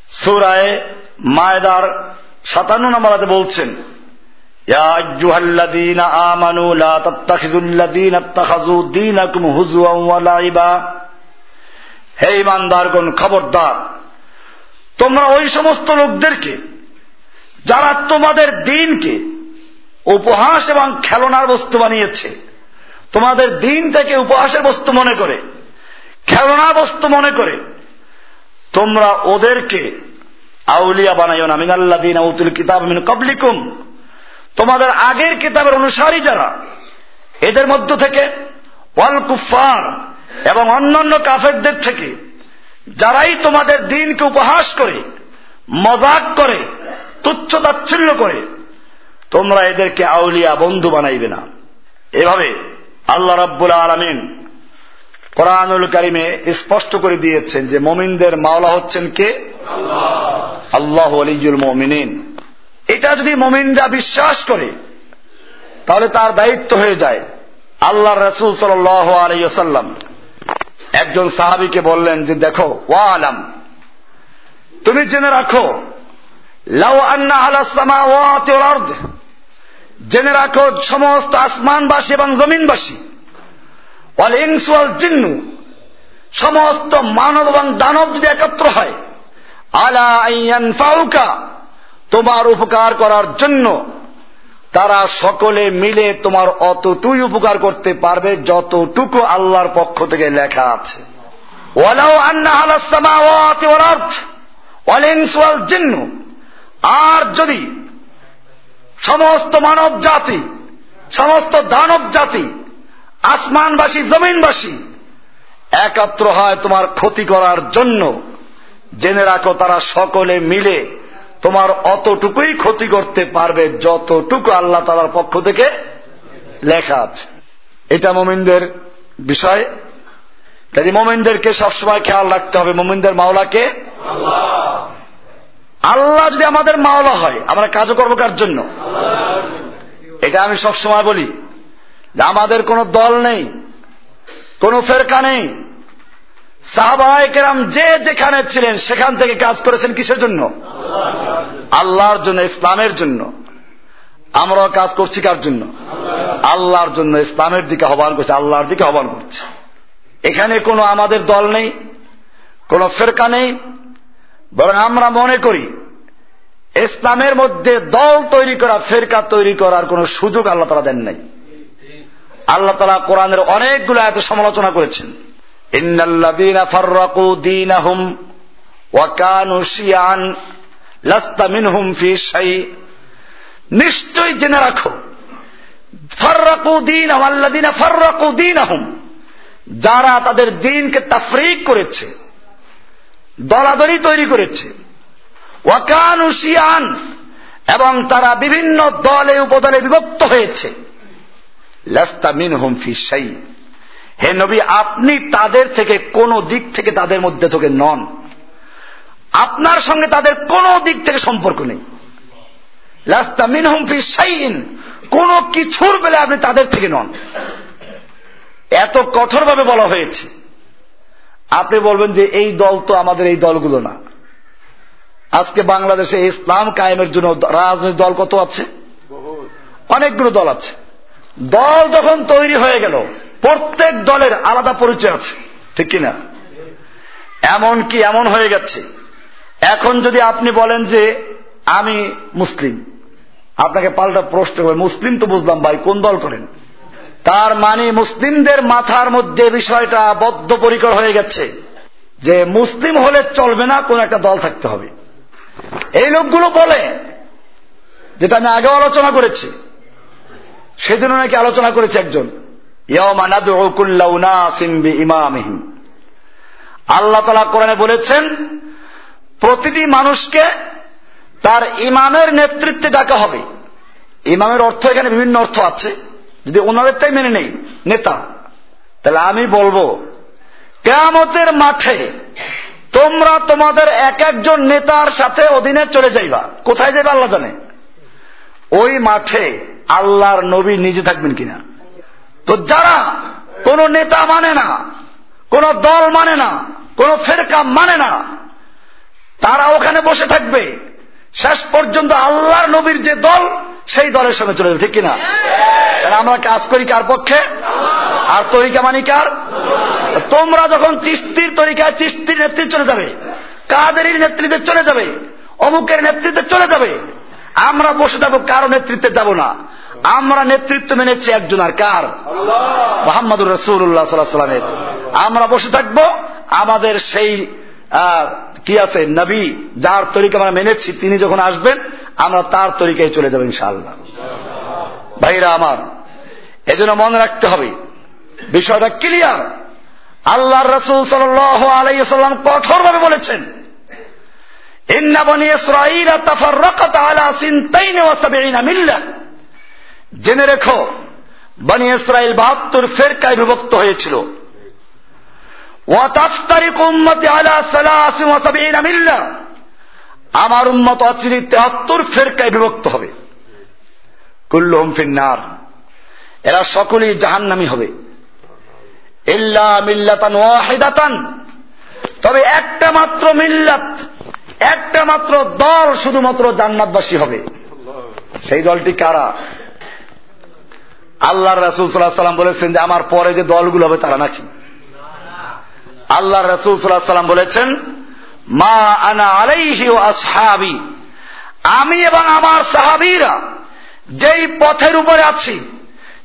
সুরায় মায়দার সাতান্ন নম্বরাতে বলছেন হে ইমানদারগণ, খবরদার। তোমরা ওই সমস্ত লোকদেরকে, যারা তোমাদের দিনকে উপহাস এবং খেলনার বস্তু বানিয়েছে, তোমাদের দিন থেকে উপহাসের বস্তু মনে করে খেলনা বস্তু মনে করে, তোমরা ওদেরকে আউলিয়া বানাইও না। মিনাল্লা দিন আউতুল কিতাব মিন কবলিকুম তোমাদের আগের কিতাবের অনুসারী যারা, এদের মধ্য থেকে ওয়াল কুফার এবং অন্যান্য কাফেরদের থেকে, যারাই তোমাদের দিনকে উপহাস করে, মজাক করে, তুচ্ছ তাচ্ছিল্য করে, তোমরা এদেরকে আউলিয়া বন্ধু বানাইবে না। এভাবে আল্লাহ রাব্বুল আলমিন কোরআনুল কারিমে স্পষ্ট করে দিয়েছেন যে মমিনদের মাওলা হচ্ছেন কে? আল্লাহ। আলিজুল মমিনিন। এটা যদি মমিনরা বিশ্বাস করে, তাহলে তার দায়িত্ব হয়ে যায়। আল্লাহ রসুল সাল আলাইসাল্লাম একজন সাহাবিকে বললেন যে, দেখো, ওয়া আলাম, তুমি জেনে রাখো, লাউ আন্না আলাসমা ওয়াত জেনে রাখো সমস্ত আসমানবাসী এবং জমিনবাসী অল ইনসুয়াল জিন্নু, সমস্ত মানব এবং দানব যদি একত্র হয়, আলা ফাউকা তোমার উপকার করার জন্য তারা সকলে মিলে তোমার অতটুই উপকার করতে পারবে যতটুকু আল্লাহর পক্ষ থেকে লেখা আছে। আর যদি সমস্ত মানব জাতি, সমস্ত দানব জাতি, আসমানবাসী, জমিনবাসী একাত্র হয় তোমার ক্ষতি করার জন্য, জেনে রাখো তারা সকলে মিলে তোমার অতটুকুই ক্ষতি করতে পারবে যতটুকু আল্লাহ তালার পক্ষ থেকে লেখা আছে। এটা মোমিনদের বিষয়। কাজে মোমিনদেরকে সবসময় খেয়াল রাখতে হবে, মোমিনদের মাওলাকে? আল্লাহ যদি আমাদের মাওলা হয়, আমরা কাজও করব কার জন্য? এটা আমি সবসময় বলি যে আমাদের কোনো দল নেই, কোনো ফেরকা নেই। সাহবাহাম যে যেখানে ছিলেন, সেখান থেকে কাজ করেছেন কিসের জন্য? আল্লাহর জন্য, ইসলামের জন্য। আমরাও কাজ করছি কার জন্য? আল্লাহর জন্য, ইসলামের দিকে আহ্বান করছি, আল্লাহর দিকে আহ্বান করছি। এখানে কোনো আমাদের দল নেই, কোন ফেরকা নেই। বরং আমরা মনে করি, ইসলামের মধ্যে দল তৈরি করা, ফেরকা তৈরি করার কোন সুযোগ আল্লাহ তারা দেন নাই। আল্লাহ তালা কোরআনের অনেকগুলো এত সমালোচনা করেছেন। ইন্নাল্লাযীনা ফাররাকু দীনাহুম ওয়া কানু শিয়ান লাস্তা মিনহুম ফি শাই নিশ্চয় জেনে রাখো, ফাররাকু দীন আল্লাযীনা ফাররাকু দীনাহুম, যারা তাদের দিনকে তাফরিক করেছে, দলাদলি তৈরি করেছে। ওয়াকান উশিয়ান এবং তারা বিভিন্ন দলে উপদলে বিভক্ত হয়েছে। লাস্তা মিন হুম ফিসাই হে নবী, আপনি তাদের থেকে কোন দিক থেকে তাদের মধ্যে থেকে নন। আপনার সঙ্গে তাদের কোন দিক থেকে সম্পর্ক নেই। লাস্তা মিন হুম ফিসাইন কোন কিছুর বেলা আপনি তাদের থেকে নন। এত কঠোরভাবে বলা হয়েছে। আপনি বলবেন যে এই দল তো আমাদের এই দলগুলো না। আজকে বাংলাদেশে ইসলাম কায়েমের জন্য রাজনৈতিক দল কত আছে? অনেকগুলো দল আছে। দল যখন তৈরি হয়ে গেল প্রত্যেক দলের আলাদা পরিচয় আছে। ঠিক কিনা? এমন কি এমন হয়ে গেছে? এখন যদি আপনি বলেন যে আমি মুসলিম, আপনাকে পাল্টা প্রশ্ন করবে, মুসলিম তো বুঝলাম ভাই, কোন দল করেন? তার মানে মুসলিমদের মাথার মধ্যে বিষয়টা বদ্ধপরিকর হয়ে গেছে যে মুসলিম হলে চলবে না, কোন একটা দল থাকতে হবে। এই লোকগুলো বলে, যেটা আমি আগেও আলোচনা করেছি সেদিনও নাকি আলোচনা করেছে একজন। আল্লাহ তালা কোরআনে বলেছেন, প্রতিটি মানুষকে তার ইমামের নেতৃত্বে ডাকা হবে। ইমামের অর্থ এখানে বিভিন্ন অর্থ আছে। যদি ওনাদেরটাই মেনে নেই, নেতা, তাহলে আমি বলব, কেয়ামতের মাঠে তোমরা তোমাদের এক একজন নেতার সাথে অধীনে চলে যাইবা। কোথায় যাইবা আল্লাহ জানে? ওই মাঠে আল্লাহর নবী নিজে থাকবেন কিনা? তো যারা কোন নেতা মানে না, কোন দল মানে না, কোন ফেরকা মানে না, তারা ওখানে বসে থাকবে। শেষ পর্যন্ত আল্লাহর নবীর যে দল, সেই দলের সঙ্গে চলে যাবে, ঠিক কিনা? আমরা কাজ করি কার পক্ষে? আর তরিকা মানি কার? তোমরা যখন চিস্তির তরিকায় চিস্তির নেতৃত্বে চলে যাবে, কাদেরির নেতৃত্বে চলে যাবে, অমুকের নেতৃত্বে চলে যাবে, আমরা বসে যাব কারও নেতৃত্বে যাব না। আমরা নেতৃত্ব মেনেছি একজন আর কার? মোহাম্মদুর রসুল্লাহ সাল্লামের আমরা বসে থাকব আমাদের সেই কি আছে নবী যার তরিকা আমরা মেনেছি তিনি যখন আসবেন আমরা তার তরিকায় চলে যাব ইনশাআল্লাহ। ভাইরা আমার এজন্য মনে রাখতে হবে বিষয়টা ক্লিয়ার। আল্লাহ রসুল সাল আলাইসাল্লাম কঠোরভাবে বলেছেন জেনে রেখো, বনি ইসরায়েল বাহাত্তর ফেরকায় বিভক্ত হয়েছিল। আমার উম্মত অচিরি তেহাত্তর ফেরকায় বিভক্ত হবে। কুল্লুম ফিন্নার। এরা সকলেই জাহান্নামি হবে। ইল্লা মিল্লাতান ওয়াহিদাতান। তবে একটা মাত্র মিল্লাত, একটা মাত্র দল শুধুমাত্র জান্নাতবাসী হবে। সেই দলটি কারা? আল্লাহ রাসুল সাল্লাহ সাল্লাম বলেছেন যে আমার পরে যে দলগুলো হবে তারা নাকি? আল্লাহ রসুল সাল্লাহ সাল্লাম বলেছেন, মা আনা আলাইহি আসহাবি। আমি এবং আমার সাহাবিরা যেই পথের উপরে আছি,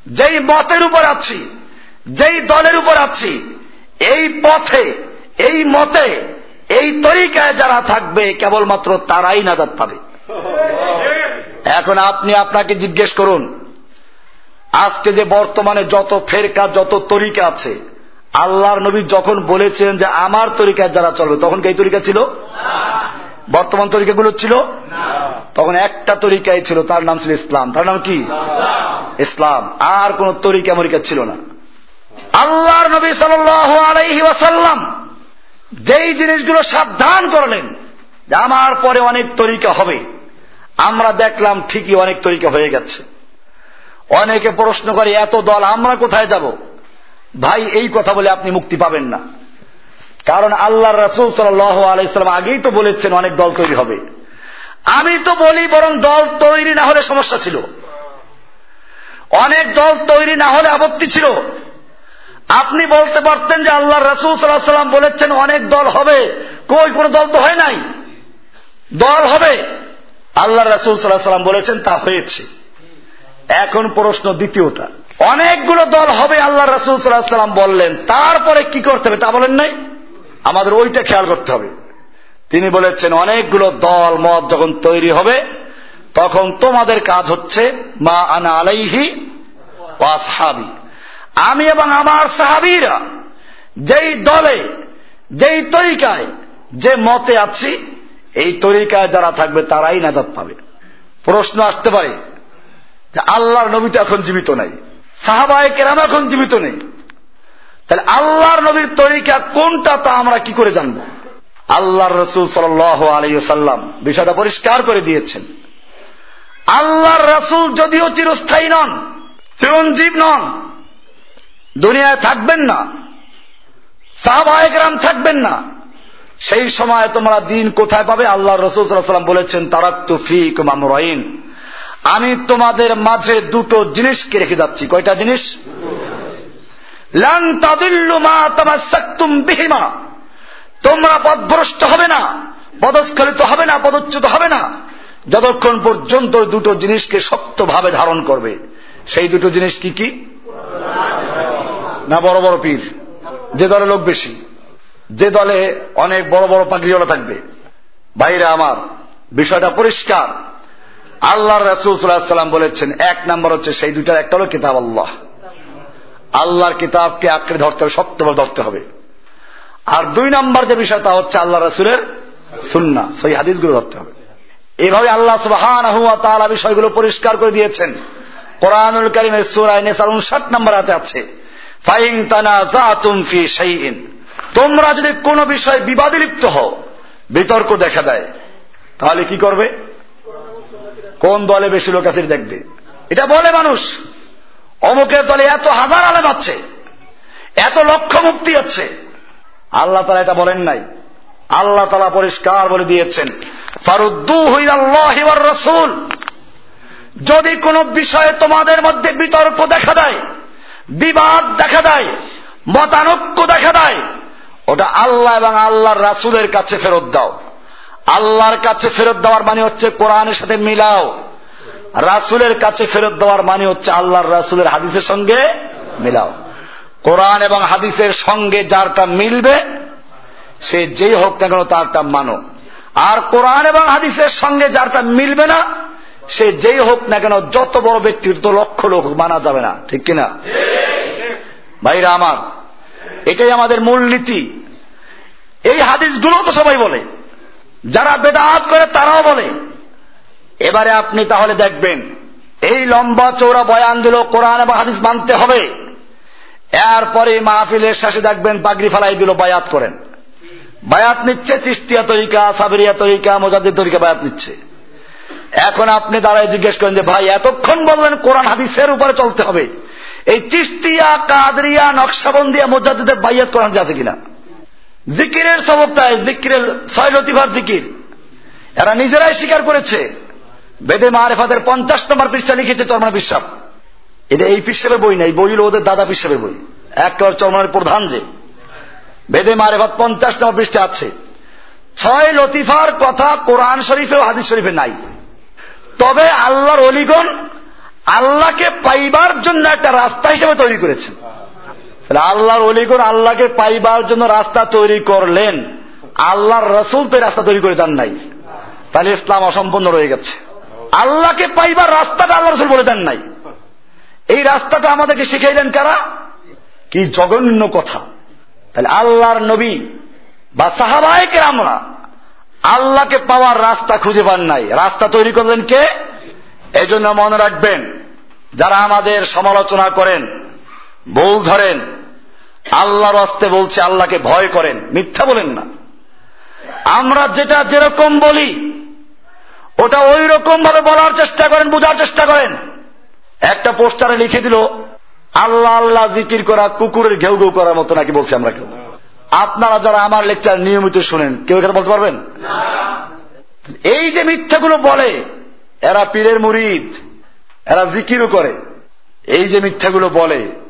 যেই মতের উপর আছি, যেই দলের উপর আছি, এই পথে, এই মতে, এই তরিকায় যারা থাকবে, কেবলমাত্র তারাই নাজাদ পাবে। এখন আপনি আপনাকে জিজ্ঞেস করুন আজকে যে বর্তমানে যত ফেরকা, যত তরিকা আছে, আল্লাহর নবী যখন বলেছেন যে আমার তরিকায় যারা চলবে, তখন কি তরিকা ছিল? বর্তমান তরিকাগুলো ছিল? তখন একটা তরিকাই ছিল, তার নাম ছিল ইসলাম। তার নাম কি? ইসলাম। আর কোন তরিকা মরিকা ছিল না। আল্লাহর নবী সাল আলাইহি ওয়াসাল্লাম যেই জিনিসগুলো সাবধান করলেন, যে আমার পরে অনেক তরিকা হবে, আমরা দেখলাম ঠিকই অনেক তরিকা হয়ে গেছে। অনেকে প্রশ্ন করে, এত দল, আমরা কোথায় যাব? ভাই, এই কথা বলে আপনি মুক্তি পাবেন না। কারণ আল্লাহ রসুল সাল্লাম আগেই তো বলেছেন অনেক দল তৈরি হবে। আমি তো বলি, বরং দল তৈরি না হলে সমস্যা ছিল। অনেক দল তৈরি না হলে আপত্তি ছিল। আপনি বলতে পারতেন যে আল্লাহ রসুল সাল্লাহ সাল্লাম বলেছেন, অনেক দল হবে। কই, কোন দল তো হয় নাই। দল হবে। আল্লাহ রসুল সাল্লাহ সাল্লাম বলেছেন, তা হয়েছে। এখন প্রশ্ন দ্বিতীয়টা। অনেকগুলো দল হবে, আল্লাহ রসুল সাল্লাহ সাল্লাম বললেন। তারপরে কি করতে হবে তা বলেন নাই? আমাদের ওইটা খেয়াল করতে হবে। তিনি বলেছেন, অনেকগুলো দল, মত যখন তৈরি হবে, তখন তোমাদের কাজ হচ্ছে, মা আনা আলাইহি ওয়াসহাবি আমি এবং আমার সাহাবিরা যেই দলে, যেই তরিকায়, যে মতে আছি, এই তরিকায় যারা থাকবে, তারাই নাজাত পাবে। প্রশ্ন আসতে পারে যে আল্লাহর নবী তো এখন জীবিত নাই। সাহাবায় কেরাম এখন জীবিত নেই। তাহলে আল্লাহর নবীর তরিকা কোনটা তা আমরা কি করে জানব? আল্লাহর রসুল সাল আলাইসাল্লাম বিষয়টা পরিষ্কার করে দিয়েছেন। আল্লাহর রসুল যদিও চিরস্থায়ী নন, চিরঞ্জীব নন, দুনিয়ায় থাকবেন না সাহবায়করাম থাকবেন না, সেই সময় তোমরা দিন কোথায় পাবে? আল্লাহ রসুল সাল্লাম বলেছেন তারাক তুফিক মামরাইন আমি তোমাদের মাঝে দুটো জিনিসকে রেখে যাচ্ছি। কয়টা জিনিস? বিহিমা। তোমরা পদভ্রষ্ট হবে না, পদস্খলিত হবে না, পদচ্যুত হবে না। যতক্ষণ পর্যন্ত দুটো জিনিসকে শক্তভাবে ধারণ করবে, সেই দুটো জিনিস কি কি? না, বড় বড় পীর। যে দলে লোক বেশি, যে দলে অনেক বড় বড় পাগড়িওয়ালা থাকবে। বাইরে আমার, বিষয়টা পরিষ্কার। আল্লাহ রসুল সাল্লাম বলেছেন, এক নম্বর হচ্ছে সেই দুইটার একটা হলো কিতাব আল্লাহ। আল্লাহর কিতাবকে আঁকড়ে ধরতে হবে শক্তভাবে ধরতে হবে। আর দুই নম্বর যে বিষয়, তা হচ্ছে আল্লাহ রসুলের সুন্না সেই হাদিসগুলো ধরতে হবে। এভাবে আল্লাহ সুবাহান বিষয়গুলো পরিষ্কার করে দিয়েছেন। কোরআনুল করিমের সুরায় নেসার উনষাট নম্বর হাতে আছে ফাইং তানা জাতুম ফি শাইইন। তোমরা যদি কোন বিষয় বিবাদে লিপ্ত হও, বিতর্ক দেখা দেয়, তাহলে কি করবে? কোন দলে বেশি লোক আছে দেখবে। এটা বলে মানুষ, অমুকের দলে এত হাজার আলেম আছে, এত লক্ষ মুক্তি হচ্ছে। আল্লাহ তালা এটা বলেন নাই। আল্লাহ তালা পরিষ্কার বলে দিয়েছেন রসুল। যদি কোন বিষয়ে তোমাদের মধ্যে বিতর্ক দেখা দেয়, বিবাদ দেখা দেয়, মতানক্য দেখা দেয়, ওটা আল্লাহ এবং আল্লাহর রাসুলের কাছে ফেরত দাও। আল্লাহর কাছে ফেরত দেওয়ার মানে হচ্ছে কোরআনের সাথে মিলাও। রাসুলের কাছে ফেরত দেওয়ার মানে হচ্ছে আল্লাহর রাসুলের হাদিসের সঙ্গে মিলাও। কোরআন এবং হাদিসের সঙ্গে যারটা মিলবে, সে যেই হোক না কেন তারটা মানো। আর কোরআন এবং হাদিসের সঙ্গে যারটা মিলবে না, সে যেই হোক না কেন যত বড় ব্যক্তিত্ব লক্ষ লোক মানা যাবে না। ঠিক কিনা? ভাইরা আমার, এটাই আমাদের মূলনীতি এই হাদিসগুলো তো সবাই বলে। যারা বেদাত করে তারাও বলে। এবারে আপনি তাহলে দেখবেন, এই লম্বা চৌড়া বয়ান দিল কোরআন এবং হাদিস মানতে হবে। এরপরে মাহফিলের শেষে দেখবেন পাগড়ি ফালাই দিল, বায়াত করেন। বায়াত নিচ্ছে চিস্তিয়া তরিকা, সাবরিয়া তরিকা মোজাদ্দির তরিকা বায়াত নিচ্ছে। এখন আপনি দাঁড়ায় জিজ্ঞেস করেন যে, ভাই, এতক্ষণ বললেন কোরআন হাদিসের উপরে চলতে হবে। এই চিস্তিয়া কাদরিয়া, নকশাবন্দিয়া, মোজাদ্দিদের বাইয়াত কোরআন আছে কিনা? জিকিরের সবকটায় জিকিরের ছয় লতিফার জিকির। এরা নিজেরাই স্বীকার করেছে, বেদে মারেফাদের পঞ্চাশ নম্বর পৃষ্ঠা লিখেছে চরমান বিশ্বাস। এটা এই পিসাবে বই নাই বই হলো ওদের দাদা পিসাবে বই। একেবারে চরমানের প্রধান যে। বেদে মারেফাত পঞ্চাশ নম্বর পৃষ্ঠা আছে। ছয় লতিফার কথা কোরআন শরীফে ও হাদিস শরীফে নাই। তবে আল্লাহর অলিগণ আল্লাহকে পাইবার জন্য একটা রাস্তা হিসেবে তৈরি করেছেন। আল্লাহর অলিগণ আল্লাহকে পাইবার জন্য রাস্তা তৈরি করলেন। আল্লাহর রসুল তো রাস্তা তৈরি করে দেন নাই। তাহলে ইসলাম অসম্পূর্ণ রয়ে গেছে। আল্লাহকে পাইবার রাস্তাটা আল্লাহ রসুল বলে দেন নাই। এই রাস্তাটা আমাদেরকে শিখাইলেন কারা? কি জঘন্য কথা। তাহলে আল্লাহর নবী বা সাহাবাহিকে আমরা আল্লাহকে পাওয়ার রাস্তা খুঁজে পান নাই। রাস্তা তৈরি করলেন কে? এই জন্য মনে রাখবেন, যারা আমাদের সমালোচনা করেন, ভুল ধরেন আল্লাহর অস্তে বলছে, আল্লাহকে ভয় করেন, মিথ্যা বলেন না। আমরা যেটা যেরকম বলি, ওটা ওই রকম ভাবে বলার চেষ্টা করেন, বোঝার চেষ্টা করেন। একটা পোস্টারে লিখে দিল, আল্লাহ আল্লাহ জিকির করা কুকুরের ঘেউ ঘেউ করার মতো নাকি বলছি আমরা কেউ। আপনারা যারা আমার লেকচার নিয়মিত শুনেন, কেউ এখানে বলতে পারবেন? এই যে মিথ্যাগুলো বলে, এরা পীরের মুরিদ, এরা জিকিরও করে। এই যে মিথ্যাগুলো বলে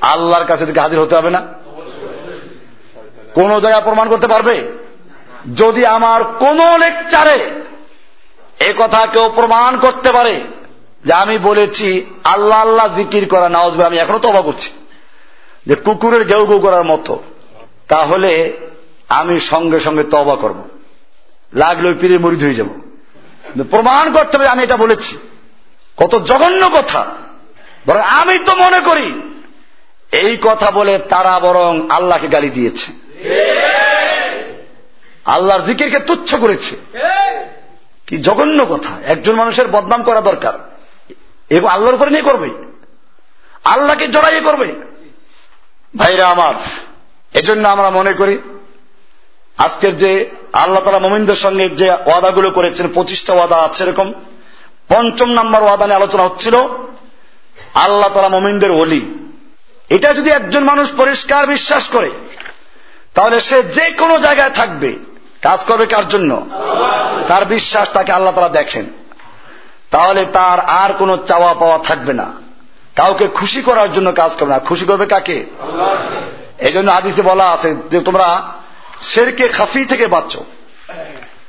আল্লাহর কাছে থেকে হাজির হতে হবে না। কোন জায়গায় প্রমাণ করতে পারবে? যদি আমার কোন লেকচারে এ কথা কেউ প্রমাণ করতে পারে যে আমি বলেছি, আল্লাহ আল্লাহ জিকির করা, নাওজ আমি এখনও তবা করছি। যে কুকুরের গেউ গেউ করার মতো, তাহলে আমি সঙ্গে সঙ্গে তবা করব। লাগলে পীরে মরিদ হয়ে যাব। প্রমাণ করতে হবে আমি এটা বলেছি। কত জঘন্য কথা। বরং আমি তো মনে করি এই কথা বলে তারা বরং আল্লাহকে গালি দিয়েছে। আল্লাহর জিকিরকে তুচ্ছ করেছে। কি জঘন্য কথা। একজন মানুষের বদনাম করা দরকার। এবং আল্লাহর উপরে নিয়ে করবে। আল্লাহকে জড়াইয়ে করবে। ভাইরা আমার, এজন্য আমরা মনে করি, আজকের যে আল্লাহ তালা মোমিনদের সঙ্গে যে ওয়াদাগুলো করেছেন, পঁচিশটা ওয়াদা আছে এরকম। পঞ্চম নাম্বার ওয়াদা নিয়ে আলোচনা হচ্ছিল, আল্লাহ তালা মোমিনদের ওলি। এটা যদি একজন মানুষ পরিষ্কার বিশ্বাস করে, তাহলে সে যে কোনো জায়গায় থাকবে। কাজ করবে কার জন্য? তার বিশ্বাস তাকে আল্লাহ তারা দেখেন। তাহলে তার আর কোনো চাওয়া পাওয়া থাকবে না। কাউকে খুশি করার জন্য কাজ করবে না। খুশি করবে কাকে? এই জন্য আদিসে বলা আছে যে তোমরা শেরকে খাফি থেকে বাঁচ।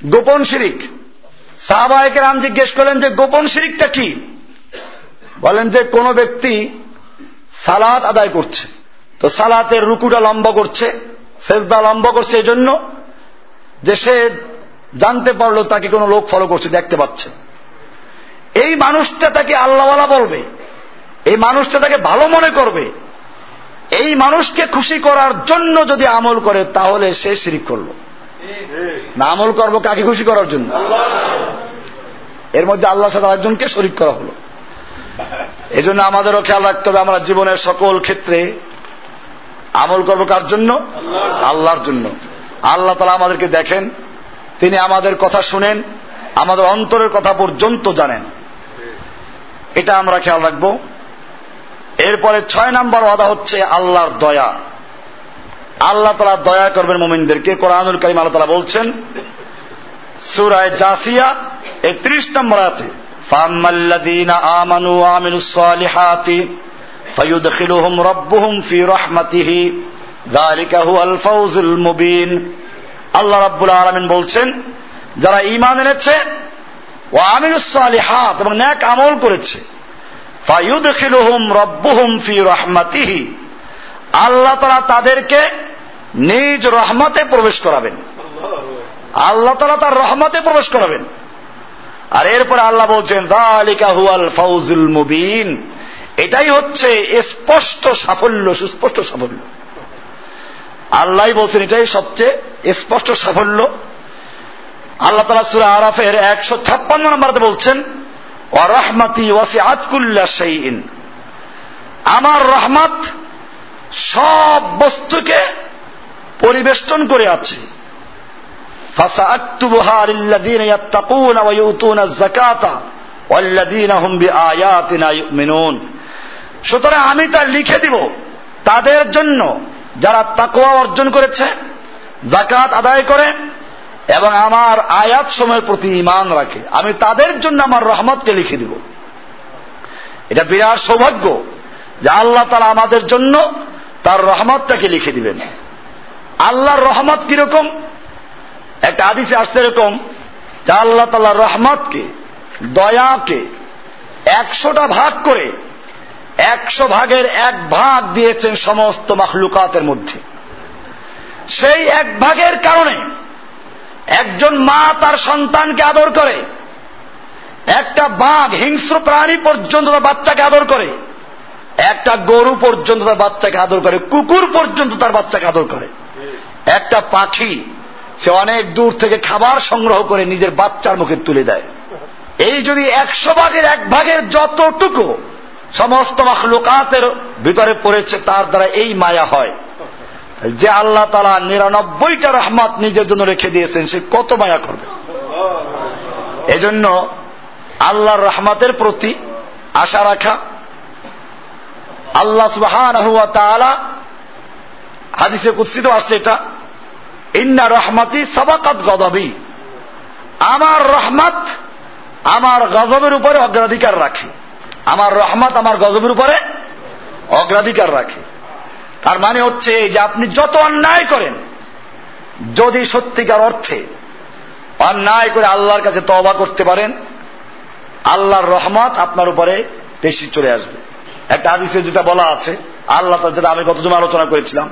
গোপন শিরিক। সাহবায়কের রাম জিজ্ঞেস করলেন যে গোপন শিরিকটা কি? বলেন যে কোন ব্যক্তি সালাত আদায় করছে। তো সালাতের রুকুটা লম্বা করছে, সেজদা লম্বা করছে এই জন্য যে সে জানতে পারল তাকে কোনো লোক ফলো করছে, দেখতে পাচ্ছে। এই মানুষটা তাকে আল্লাহওয়ালা বলবে, এই মানুষটা তাকে ভালো মনে করবে, এই মানুষকে খুশি করার জন্য যদি আমল করে, তাহলে সে শিরিক করল। না আমল করব, কাকে খুশি করার জন্য? এর মধ্যে আল্লাহ সাথে একজনকে শরিক করা হলো। এই জন্য আমাদেরও খেয়াল রাখতে হবে আমরা জীবনের সকল ক্ষেত্রে আমল করব কার জন্য? আল্লাহর জন্য। আল্লাহ তালা আমাদেরকে দেখেন, তিনি আমাদের কথা শুনেন, আমাদের অন্তরের কথা পর্যন্ত জানেন। এটা আমরা খেয়াল রাখব। এরপরে ছয় নাম্বার ওয়াদা হচ্ছে আল্লাহর দয়া। আল্লাহ তালা দয়া করবেন মোমিনদেরকে। কোরআনুল করিম আল্লাহ তালা বলছেন সুরায় জাসিয়া, একত্রিশ নম্বর আছে فَأَمَّا آمَنُوا وَعَمِلُوا الصَّالِحَاتِ فَيُدْخِلُهُمْ رَبُّهُمْ فِي رَحْمَتِهِ ذَلِكَ هُوَ الْفَوْزُ الْمُبِينُ আল্লাহ রাব্বুল আলামিন বলছেন যারা ঈমান এনেছে ও আমিরুস সালিহাত এবং ন্যাক আমল করেছে ফায়ুদখিলুহুম রব্বুহুম ফি রাহমাতিহি আল্লাহ তারা তাদেরকে নিজ রহমতে প্রবেশ করাবেন আল্লাহ তারা তার রহমতে প্রবেশ করাবেন আর এরপর আল্লাহ বলছেন ফাউজুল মুবিন। এটাই হচ্ছে স্পষ্ট সাফল্য, সুস্পষ্ট সাফল্য। আল্লাহ বলছেন, এটাই সবচেয়ে স্পষ্ট সাফল্য। আল্লাহ তালা সুরা আরাফের একশো ছাপ্পান্ন নম্বরতে বলছেন রহমাতি ওয়াসি আতকুল্লা সেইন আমার রহমত সব বস্তুকে পরিবেষ্টন করে আছে। فسأكتبها للذين يتقون ويؤتون الزكاة والذين هم بآياتنا يؤمنون সুতরাং আমি তা লিখে দিব তাদের জন্য যারা তাকওয়া অর্জন করেছে জাকাত আদায় করে এবং আমার আয়াত সময়ের প্রতি ইমান রাখে আমি তাদের জন্য আমার রহমতকে লিখে দিব এটা বিরাট সৌভাগ্য যে আল্লাহ তারা আমাদের জন্য তার রহমতটাকে লিখে দিবেন আল্লাহর রহমত কিরকম একটা আদিসে আসছে এরকম যে আল্লাহ তাল্লাহ রহমতকে, দয়াকে একশোটা ভাগ করে একশো ভাগের এক ভাগ দিয়েছেন সমস্ত মাখলুকাতের মধ্যে। সেই এক ভাগের কারণে একজন মা তার সন্তানকে আদর করে, একটা বাঘ হিংস্র প্রাণী পর্যন্ত তার বাচ্চাকে আদর করে, একটা গরু পর্যন্ত তার বাচ্চাকে আদর করে, কুকুর পর্যন্ত তার বাচ্চাকে আদর করে, একটা পাখি সে অনেক দূর থেকে খাবার সংগ্রহ করে নিজের বাচ্চার মুখে তুলে দেয়। এই যদি একশো ভাগের এক ভাগের যতটুকু সমস্ত মাখলুকাতের ভিতরে পড়েছে, তার দ্বারা এই মায়া হয়। যে আল্লাহ তালা নিরানব্বইটা রহমত নিজের জন্য রেখে দিয়েছেন, সে কত মায়া করবে? এজন্য আল্লাহর রহমতের প্রতি আশা রাখা, আল্লাহ সুবাহান হাদিসে কুৎসিত আসছে এটা ইন্না রহমাতি সাবাকাত গদবি। আমার রহমত আমার গজবের উপরে অগ্রাধিকার রাখে। আমার রহমত আমার গজবের উপরে অগ্রাধিকার রাখে। তার মানে হচ্ছে যে আপনি যত অন্যায় করেন, যদি সত্যিকার অর্থে অন্যায় করে আল্লাহর কাছে তবা করতে পারেন, আল্লাহর রহমত আপনার উপরে বেশি চলে আসবে। একটা আদিসে যেটা বলা আছে, আল্লাহ তার যেটা আমি গত আলোচনা করেছিলাম,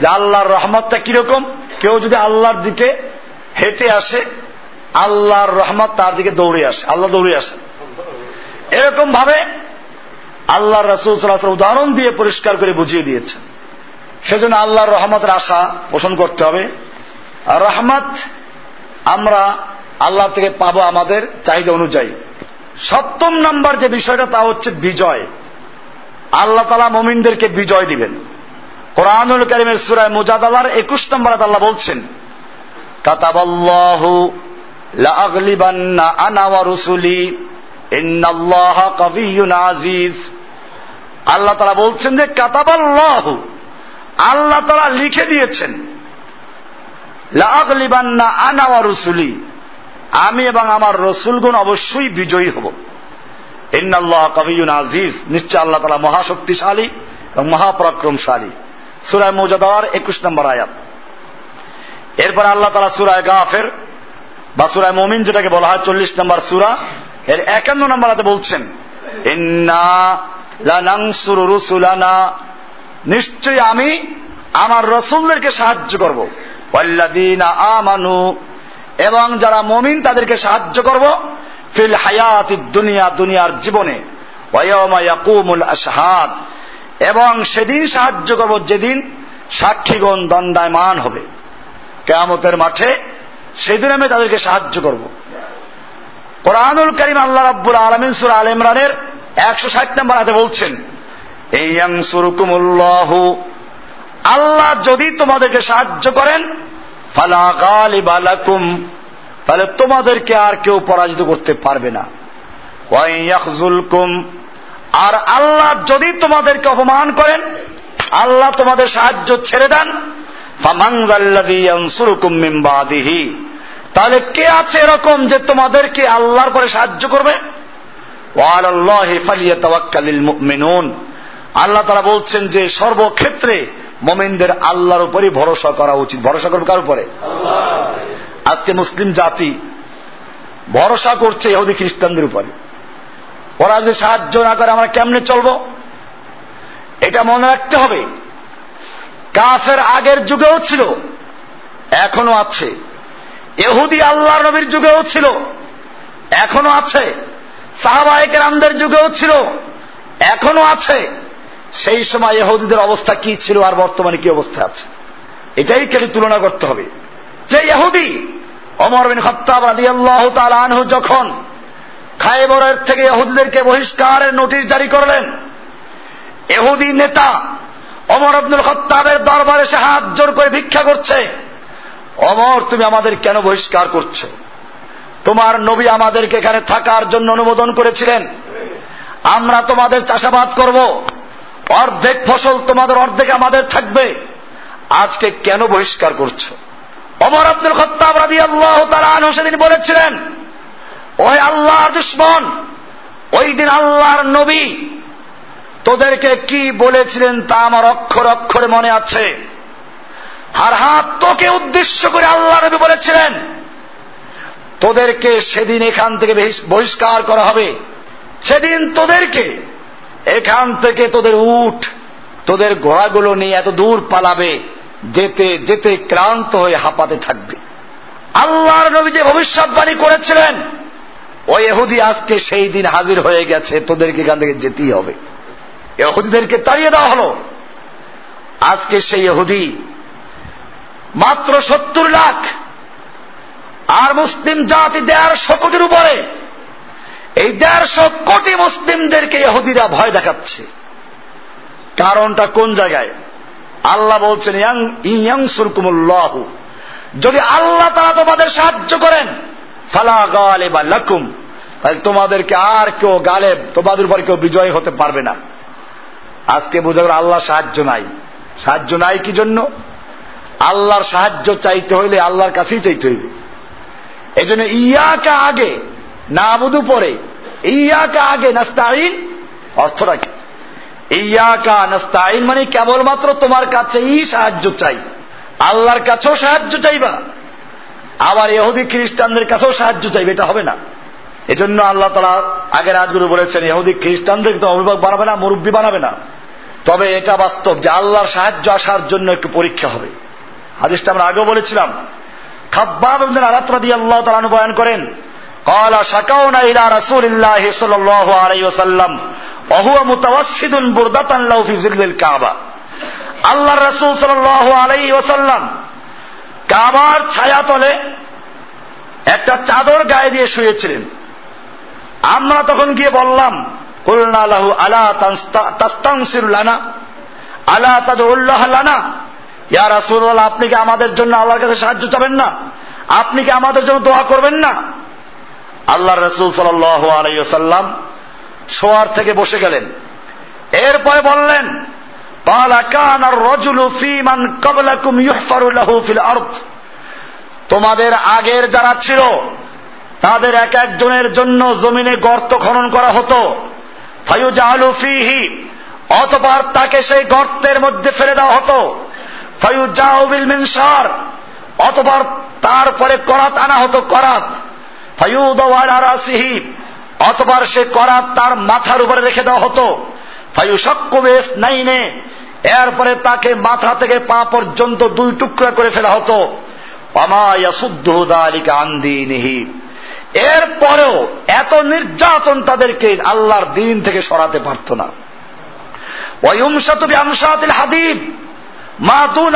যে আল্লাহর রহমতটা কীরকম? কেউ যদি আল্লাহর দিকে হেঁটে আসে, আল্লাহর রহমত তার দিকে দৌড়ে আসে, আল্লাহ দৌড়ে আসে এরকম ভাবে আল্লাহ রসুল সাল্লাহ উদাহরণ দিয়ে পরিষ্কার করে বুঝিয়ে দিয়েছেন। সেজন্য আল্লাহর রহমতের আশা পোষণ করতে হবে। রহমত আমরা আল্লাহ থেকে পাবো আমাদের চাহিদা অনুযায়ী। সপ্তম নাম্বার যে বিষয়টা, তা হচ্ছে বিজয়। আল্লাহ তালা মমিনদেরকে বিজয় দিবেন। কোরআনুল করিমের সুরায় মুজাদালার একুশ নম্বর আল্লাহ বলছেন, কাতাবাল্লাহু লাগলিবান্না আনা ওয়া রুসুলি, ইন্নাল্লাহ কাবিয়ুন আজিজ। আল্লাহ তারা বলছেন যে, কাতাবাল্লাহু, আল্লাহ তারা লিখে দিয়েছেন, লাগলিবান্না আনা ওয়া রুসুলি, আমি এবং আমার রসুলগুন অবশ্যই বিজয়ী হব। ইন্নাল্লাহ কাবিয়ুন আজিজ, নিশ্চয় আল্লাহ তালা মহাশক্তিশালী এবং মহাপরাক্রমশালী। সুরায় মৌজাদার একুশ নম্বর আয়াত। এরপর আল্লাহ তালা সুরায় গাফের বা সুরায় মমিন যেটাকে বলা হয়, চল্লিশ নম্বর সুরা, এর একান্ন নম্বর আয়াতে বলছেন নিশ্চয়ই আমি আমার রসুলদেরকে সাহায্য করব। আমানু, এবং যারা মমিন তাদেরকে সাহায্য করব ফিল হায়াত দুনিয়া, দুনিয়ার জীবনে। আশহাদ। এবং সেদিন সাহায্য করব যেদিন সাক্ষীগণ দণ্ডায়মান হবে। কেয়ামতের মাঠে সেদিন আমি তাদেরকে সাহায্য করব। কোরআনুল করিম আল্লাহ রাব্বুল আলমিন সুর আল ইমরানের একশো ষাট নম্বর হাতে বলছেন এই আল্লাহ যদি তোমাদেরকে সাহায্য করেন, ফালা তাহলে তোমাদেরকে আর কেউ পরাজিত করতে পারবে না। আর আল্লাহ যদি তোমাদেরকে অপমান করেন, আল্লাহ তোমাদের সাহায্য ছেড়ে দেন। তাহলে কে আছে এরকম যে তোমাদেরকে আল্লাহর পরে সাহায্য করবে? আল্লাহ তারা বলছেন যে সর্বক্ষেত্রে মোমেনদের আল্লাহর উপরই ভরসা করা উচিত। ভরসা করবে কার উপরে। আজকে মুসলিম জাতি ভরসা করছে ইহুদি খ্রিস্টানদের উপরে। ওরা যদি সাহায্য না করে আমরা কেমনে চলবো? এটা মনে রাখতে হবে। কাফের আগের যুগেও ছিল, এখনও আছে। এহুদি আল্লাহ নবীর যুগেও ছিল, এখনও আছে। সাহাবাহিকের আমদের যুগেও ছিল, এখনও আছে। সেই সময় এহুদিদের অবস্থা কি ছিল আর বর্তমানে কি অবস্থা আছে? এটাই কেটে তুলনা করতে হবে। যে ইহুদি অমর বিন খত্তাব রাজি আল্লাহ আনহু যখন খাইবরের থেকে এহুদিদেরকে বহিষ্কারের নোটিশ জারি করলেন। এহুদি নেতা অমর আব্দুল খত্তাবের দরবারে সে হাত জোর করে ভিক্ষা করছে। অমর তুমি আমাদের কেন বহিষ্কার করছ? তোমার নবী আমাদেরকে এখানে থাকার জন্য অনুমোদন করেছিলেন। আমরা তোমাদের চাষাবাদ করব। অর্ধেক ফসল তোমাদের অর্ধেক আমাদের থাকবে। আজকে কেন বহিষ্কার করছ? অমর আব্দুল খত্তাব রাজি আল্লাহ তারা সেদিন বলেছিলেন ওই আল্লাহর দুশ্মন, ওই দিন আল্লাহর নবী। তোদেরকে কি বলেছিলেন তা আমার অক্ষর অক্ষরে মনে আছে। আর হাত তোকে উদ্দেশ্য করে আল্লাহ নবী বলেছিলেন, তোদেরকে সেদিন এখান থেকে বহিষ্কার করা হবে। সেদিন তোদেরকে এখান থেকে তোদের উঠ, তোদের ঘোড়াগুলো নিয়ে এত দূর পালাবে, যেতে যেতে ক্লান্ত হয়ে হাঁপাতে থাকবে। আল্লাহর নবী যে ভবিষ্যৎবাণী করেছিলেন ওই এহুদি আজকে সেই দিন হাজির হয়ে গেছে, তোদেরকে এখান থেকে যেতেই হবে। এহুদিদেরকে তাড়িয়ে দেওয়া হলো। আজকে সেই এহুদি মাত্র সত্তর লাখ আর মুসলিম জাতি দেড়শো কোটির উপরে, এই দেড়শো কোটি মুসলিমদেরকে এহুদিরা ভয় দেখাচ্ছে। কারণটা কোন জায়গায়? আল্লাহ বলছেন, ইয়াং সুরকুমুল্লাহু যদি আল্লাহ তারা তোমাদের সাহায্য করেন ফালা তাহলে তোমাদেরকে আর কেউ গালে তোমাদের উপর কেউ বিজয় হতে পারবে না। আজকে বোঝা গেল আল্লাহ সাহায্য নাই। সাহায্য নাই কি জন্য? আল্লাহর সাহায্য চাইতে হইলে আল্লাহর কাছেই চাইতে হইবে। এই জন্য ইয়াকা আগে না বুধু পরে, ইয়াকা আগে নাস্তাইন অর্থটা কি ইয়াকা নাস্তাইন মানে কেবলমাত্র তোমার কাছেই সাহায্য চাই। আল্লাহর কাছেও সাহায্য চাইবা। আবার এহুদি খ্রিস্টানদের কাছেও সাহায্য চাইবে, এটা হবে না। এজন্য আল্লাহ তালা আগের আজগুলো বলেছেন এহুদি খ্রিস্টানদের কিন্তু অভিভাবক বানাবে না, মুরব্বী বানাবে না। তবে এটা বাস্তব যে আল্লাহর সাহায্য আসার জন্য একটু পরীক্ষা হবে। আদেশটা আমরা আগেও বলেছিলাম। আল্লাহ রসুল বয়ান করেন, কলা ইলা আল্লাহ রাসূল কাবার ছায়া তলে একটা চাদর গায়ে দিয়ে শুয়েছিলেন। আমরা তখন গিয়ে বললাম, কুলনা লাহু আলা তাস্তানসির লানা, আলা তাদুল্লাহ লানা। ইয়া রাসূলুল্লাহ, আপনি কি আমাদের জন্য আল্লাহর কাছে সাহায্য চাবেন না? আপনি কি আমাদের জন্য দোয়া করবেন না? আল্লাহ রসুল সাল আলাইসাল্লাম শোয়ার থেকে বসে গেলেন। এরপরে বললেন তোমাদের আগের যারা ছিল, তাদের এক একজনের জন্য জমিনে গর্ত খনন করা হতো। ফিহি অতবার তাকে সেই গর্তের মধ্যে ফেলে দেওয়া হতো। ফাইউজাউবিল মিনসার অতবার তারপরে করাত আনা হতো, করাত। ফাইউদাওয়ালারাসিহি অতবার সে করাত তার মাথার উপরে রেখে দেওয়া হতো। ফাইউসাক্কুবেস নাইনে এরপরে তাকে মাথা থেকে পা পর্যন্ত দুই টুকরা করে ফেলা হতো। এরপরেও এত নির্যাতন তাদেরকে আল্লাহর দিন থেকে সরাতে পারত না। মাতুন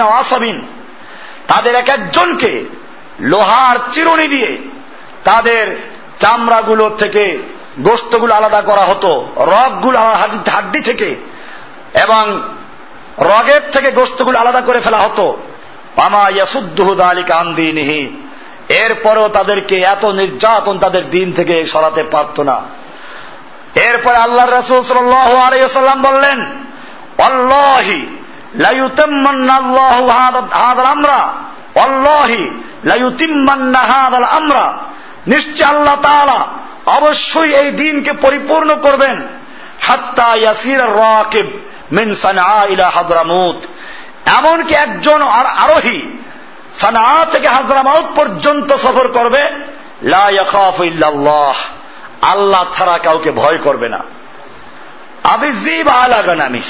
আসাবিন। তাদের এক একজনকে লোহার চিরুনি দিয়ে তাদের চামড়াগুলো থেকে গোস্তগুলো আলাদা করা হতো। রগগুলো হাড্ডি থেকে এবং রগের থেকে গোস্তগুলো আলাদা করে ফেলা হতো। পামা ইয়াসুদ্দুহুদ আলী কান্দিনিহি এরপরেও তাদেরকে এত নির্যাতন তাদের দিন থেকে সরাতে পারত না। এরপরে আল্লাহ রসুল সাল্লাম বললেন অল্লাহি আমরা। অল্লাহি আমরা। নিশ্চয় আল্লাহ তাআলা অবশ্যই এই দিনকে পরিপূর্ণ করবেন। হাত্তা ইয়াসির রাকিব। মিন সানা ইলা হাদরামুত এমনকি একজন আর আরোহী সানা থেকে হাজরামাউত পর্যন্ত সফর করবে, লা আল্লাহ ছাড়া কাউকে ভয় করবে না। আবিজিব আলাগানামি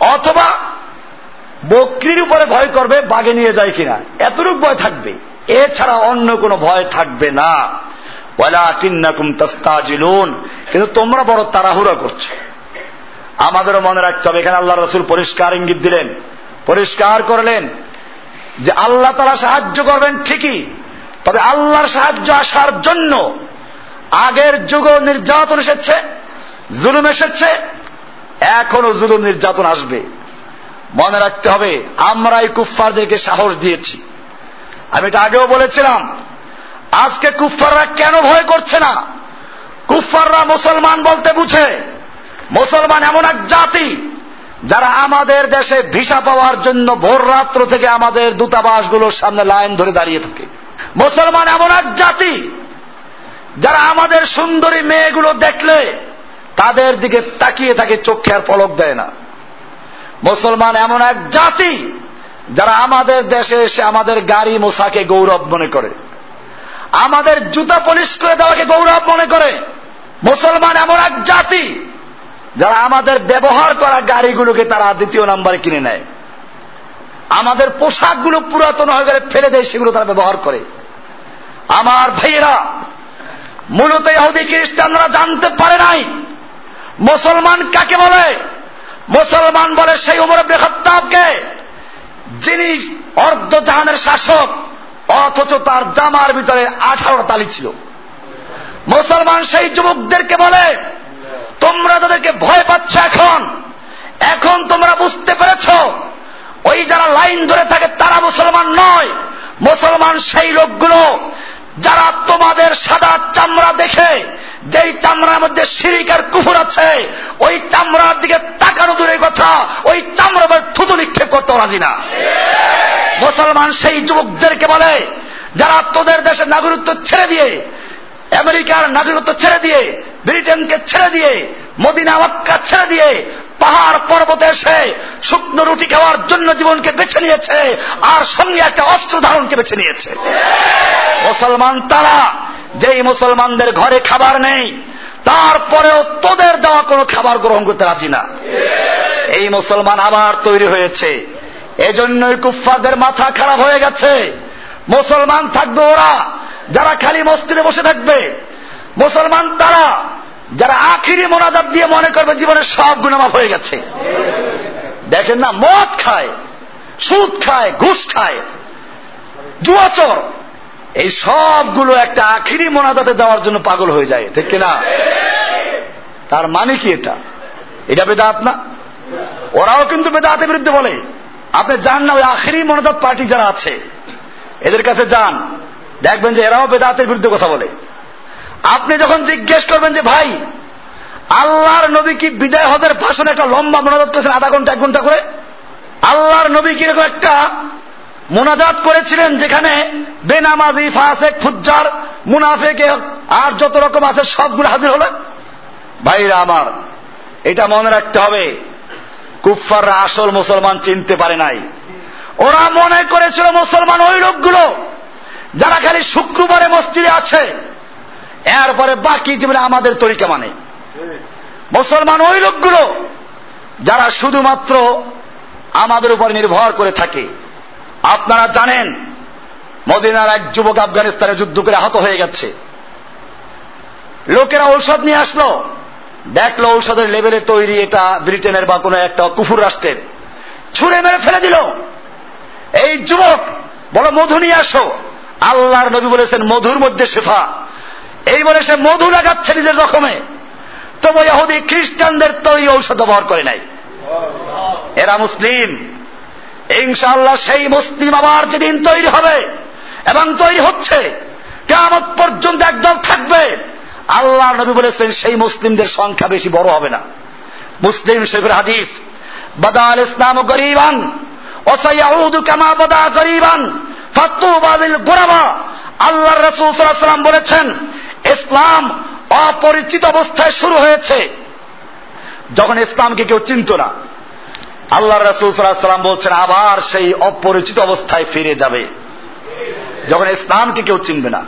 অথবা বকরির উপরে ভয় করবে, বাগে নিয়ে যায় কিনা। এতটুক ভয় থাকবে। এছাড়া অন্য কোনো ভয় থাকবে না। কিন্তু তোমরা বড় তাড়াহুড়া করছ। আমাদেরও মনে রাখতে হবে। এখানে আল্লাহ রসুল পরিষ্কার ইঙ্গিত দিলেন। পরিষ্কার করলেন যে আল্লাহ তারা সাহায্য করবেন ঠিকই, তবে আল্লাহর সাহায্য আসার জন্য আগের যুগ নির্যাতন এসেছে, জুলুম এসেছে, এখনও জুলুম নির্যাতন আসবে। মনে রাখতে হবে আমরা এই কুফফারদেরকে সাহস দিয়েছি। আমি এটা আগেও বলেছিলাম, আজকে কুফফাররা কেন ভয় করছে না? কুফফাররা মুসলমান বলতে বুঝে। মুসলমান এমন এক জাতি যারা আমাদের দেশে ভিসা পাওয়ার জন্য ভোর রাত্র থেকে আমাদের দূতাবাসগুলোর সামনে লাইন ধরে দাঁড়িয়ে থাকে। মুসলমান এমন এক জাতি যারা আমাদের সুন্দরী মেয়েগুলো দেখলে তাদের দিকে তাকিয়ে থাকে, চোখে আর পলক দেয় না। মুসলমান এমন এক জাতি যারা আমাদের দেশে এসে আমাদের গাড়ি মোসাকে গৌরব মনে করে। আমাদের জুতা পলিশ করে দেওয়াকে গৌরব মনে করে। মুসলমান এমন এক জাতি যারা আমাদের ব্যবহার করা গাড়িগুলোকে তারা দ্বিতীয় নাম্বারে কিনে নেয়। আমাদের পোশাকগুলো পুরাতন হয়ে গেলে ফেলে দেয়, সেগুলো তারা ব্যবহার করে। আমার ভাইয়েরা, মূলত ইহুদি খ্রিস্টানরা জানতে পারে নাই মুসলমান কাকে বলে। মুসলমান বলে সেই উমর বেহত্তাবকে যিনি অর্ধ জাহানের শাসক, অথচ তার জামার ভিতরে আঠারো তালি ছিল। মুসলমান সেই যুবকদেরকে বলে তোমরা তাদেরকে ভয় পাচ্ছ এখন। এখন তোমরা বুঝতে পেরেছ, ওই যারা লাইন ধরে থাকে তারা মুসলমান নয়। মুসলমান সেই লোকগুলো যারা তোমাদের সাদা চামড়া দেখে, যেই চামড়ার মধ্যে সিরিকার কুফুর আছে, ওই চামড়ার দিকে তাকানো দূরের কথা, ওই চামড়া থুতু নিক্ষেপ করতে রাজি না। মুসলমান সেই যুবকদেরকে বলে, যারা তোদের দেশের নাগরিকত্ব ছেড়ে দিয়ে, আমেরিকার নাগরিকত্ব ছেড়ে দিয়ে ব্রিটেনকে ছেড়ে দিয়ে, মদিনা মক্কা ছেড়ে দিয়ে, পাহাড় পর্বতে এসে শুকনো রুটি খাওয়ার জন্য জীবনকে বেছে নিয়েছে, আর সঙ্গে একটা অস্ত্র ধারণকে বেছে নিয়েছে। মুসলমান তারা, যেই মুসলমানদের ঘরে খাবার নেই, তারপরেও তোদের দেওয়া কোনো খাবার গ্রহণ করতে রাজি না। এই মুসলমান আবার তৈরি হয়েছে। এজন্যই কুফফাদের মাথা খারাপ হয়ে গেছে। মুসলমান থাকবে ওরা, যারা খালি মস্তিরে বসে থাকবে মুসলমান তারা যারা আখিরি মোনাজাত দিয়ে মনে করবে জীবনের সব গুণমাপ হয়ে গেছে। দেখেন না, মদ খায়, সুদ খায়, ঘুষ খায় জুয়াচর এই সবগুলো একটা আখিরি মোনাজাতে যাওয়ার জন্য পাগল হয়ে যায়, ঠিক কিনা? তার মানে কি এটা? এটা বেদাত না? ওরাও কিন্তু বেদাতের বিরুদ্ধে বলে, আপনি যান না, ওই আখিরি মনোজাত পার্টি যারা আছে, এদের কাছে যান। দেখবেন যে এরাও বেদাতের বিরুদ্ধে কথা বলে। আপনি যখন জিজ্ঞেস করবেন যে, ভাই, আল্লাহর নবী কি বিদায় হদের ভাষণে একটা লম্বা মোনাজাত করেছেন আধা ঘণ্টা, এক ঘণ্টা করে? আল্লাহর নবী কীরকম একটা মোনাজাত করেছিলেন যেখানে বেনামাজি, ফাসেক, ফুজ্জার, মুনাফেকে আর যত রকম আছে সবগুলো হাজির হলেন ভাইরা আমার, এটা মনে রাখতে হবে কুফাররা আসল মুসলমান চিনতে পারে নাই। ওরা মনে করেছিল মুসলমান ওই লোকগুলো যারা খালি শুক্রবারে মসজিদে আছে। এরপরে বাকি জীবনে আমাদের তরিকা মানে। মুসলমান ওই লোকগুলো যারা শুধুমাত্র আমাদের উপর নির্ভর করে থাকে। আপনারা জানেন, মদিনার এক যুবক আফগানিস্তানে যুদ্ধ করে আহত হয়ে গেছে। লোকেরা ঔষধ নিয়ে আসলো। দেখল ঔষধের লেভেলে তৈরি এটা ব্রিটেনের বা কোনো একটা কুফুর রাষ্ট্রের। ছুঁড়ে মেরে ফেলে দিল। এই যুবক, বলো, মধু নিয়ে আসো। আল্লাহর নবী বলেছেন, মধুর মধ্যে শেফা। এই বলে সে মধু লাগাচ্ছে নিজের রকমে তবু ইহুদি খ্রিস্টানদের তৈরি ঔষধ ব্যবহার করে নাই। এরা মুসলিম। ইনশাআল্লাহ সেই মুসলিম আবার যেদিন তৈরি হবে এবং তৈরি হচ্ছে কেমন পর্যন্ত একদম থাকবে। আল্লাহ নবী বলেছেন, সেই মুসলিমদের সংখ্যা বেশি বড় হবে না। মুসলিম শেখের হাদিস, বাদাল ইসলাম গরিবান, ওসাইয়াউদু কামা বাদা গরিবান ফাতুবাদিল গোরাবা। আল্লাহ রসুল সাল্লাম বলেছেন ইসলাম অপরিচিত অবস্থায় শুরু হয়েছে। যখন ইসলামকে কেউ চিনত না আল্লাহ রসুল সাল্লাম বলছেন, আবার সেই অপরিচিত অবস্থায় ফিরে যাবে। যখন ইসলামকে কেউ চিনবে না,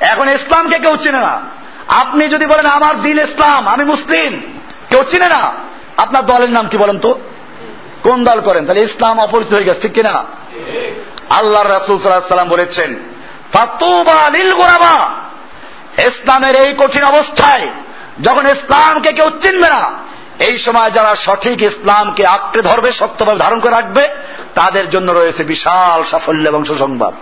এখন ইসলামকে কেউ চিনে না। আপনি যদি বলেন, আমার দিন ইসলাম, আমি মুসলিম, কেউ চিনে না। আপনার দলের নাম কি বলেন তো? কোন দল করেন? তাহলে ইসলাম অপরিচিত হয়ে গেছে কিনা? আল্লাহ রাসুল সাল্লাম বলেছেন ইসলামের এই কঠিন অবস্থায় যখন ইসলামকে কেউ চিনবে না, এই সময় যারা সঠিক ইসলামকে আঁকড়ে ধরবে, সত্যভাবে ধারণ করে রাখবে, তাদের জন্য রয়েছে বিশাল সাফল্য এবং সুসংবাদ।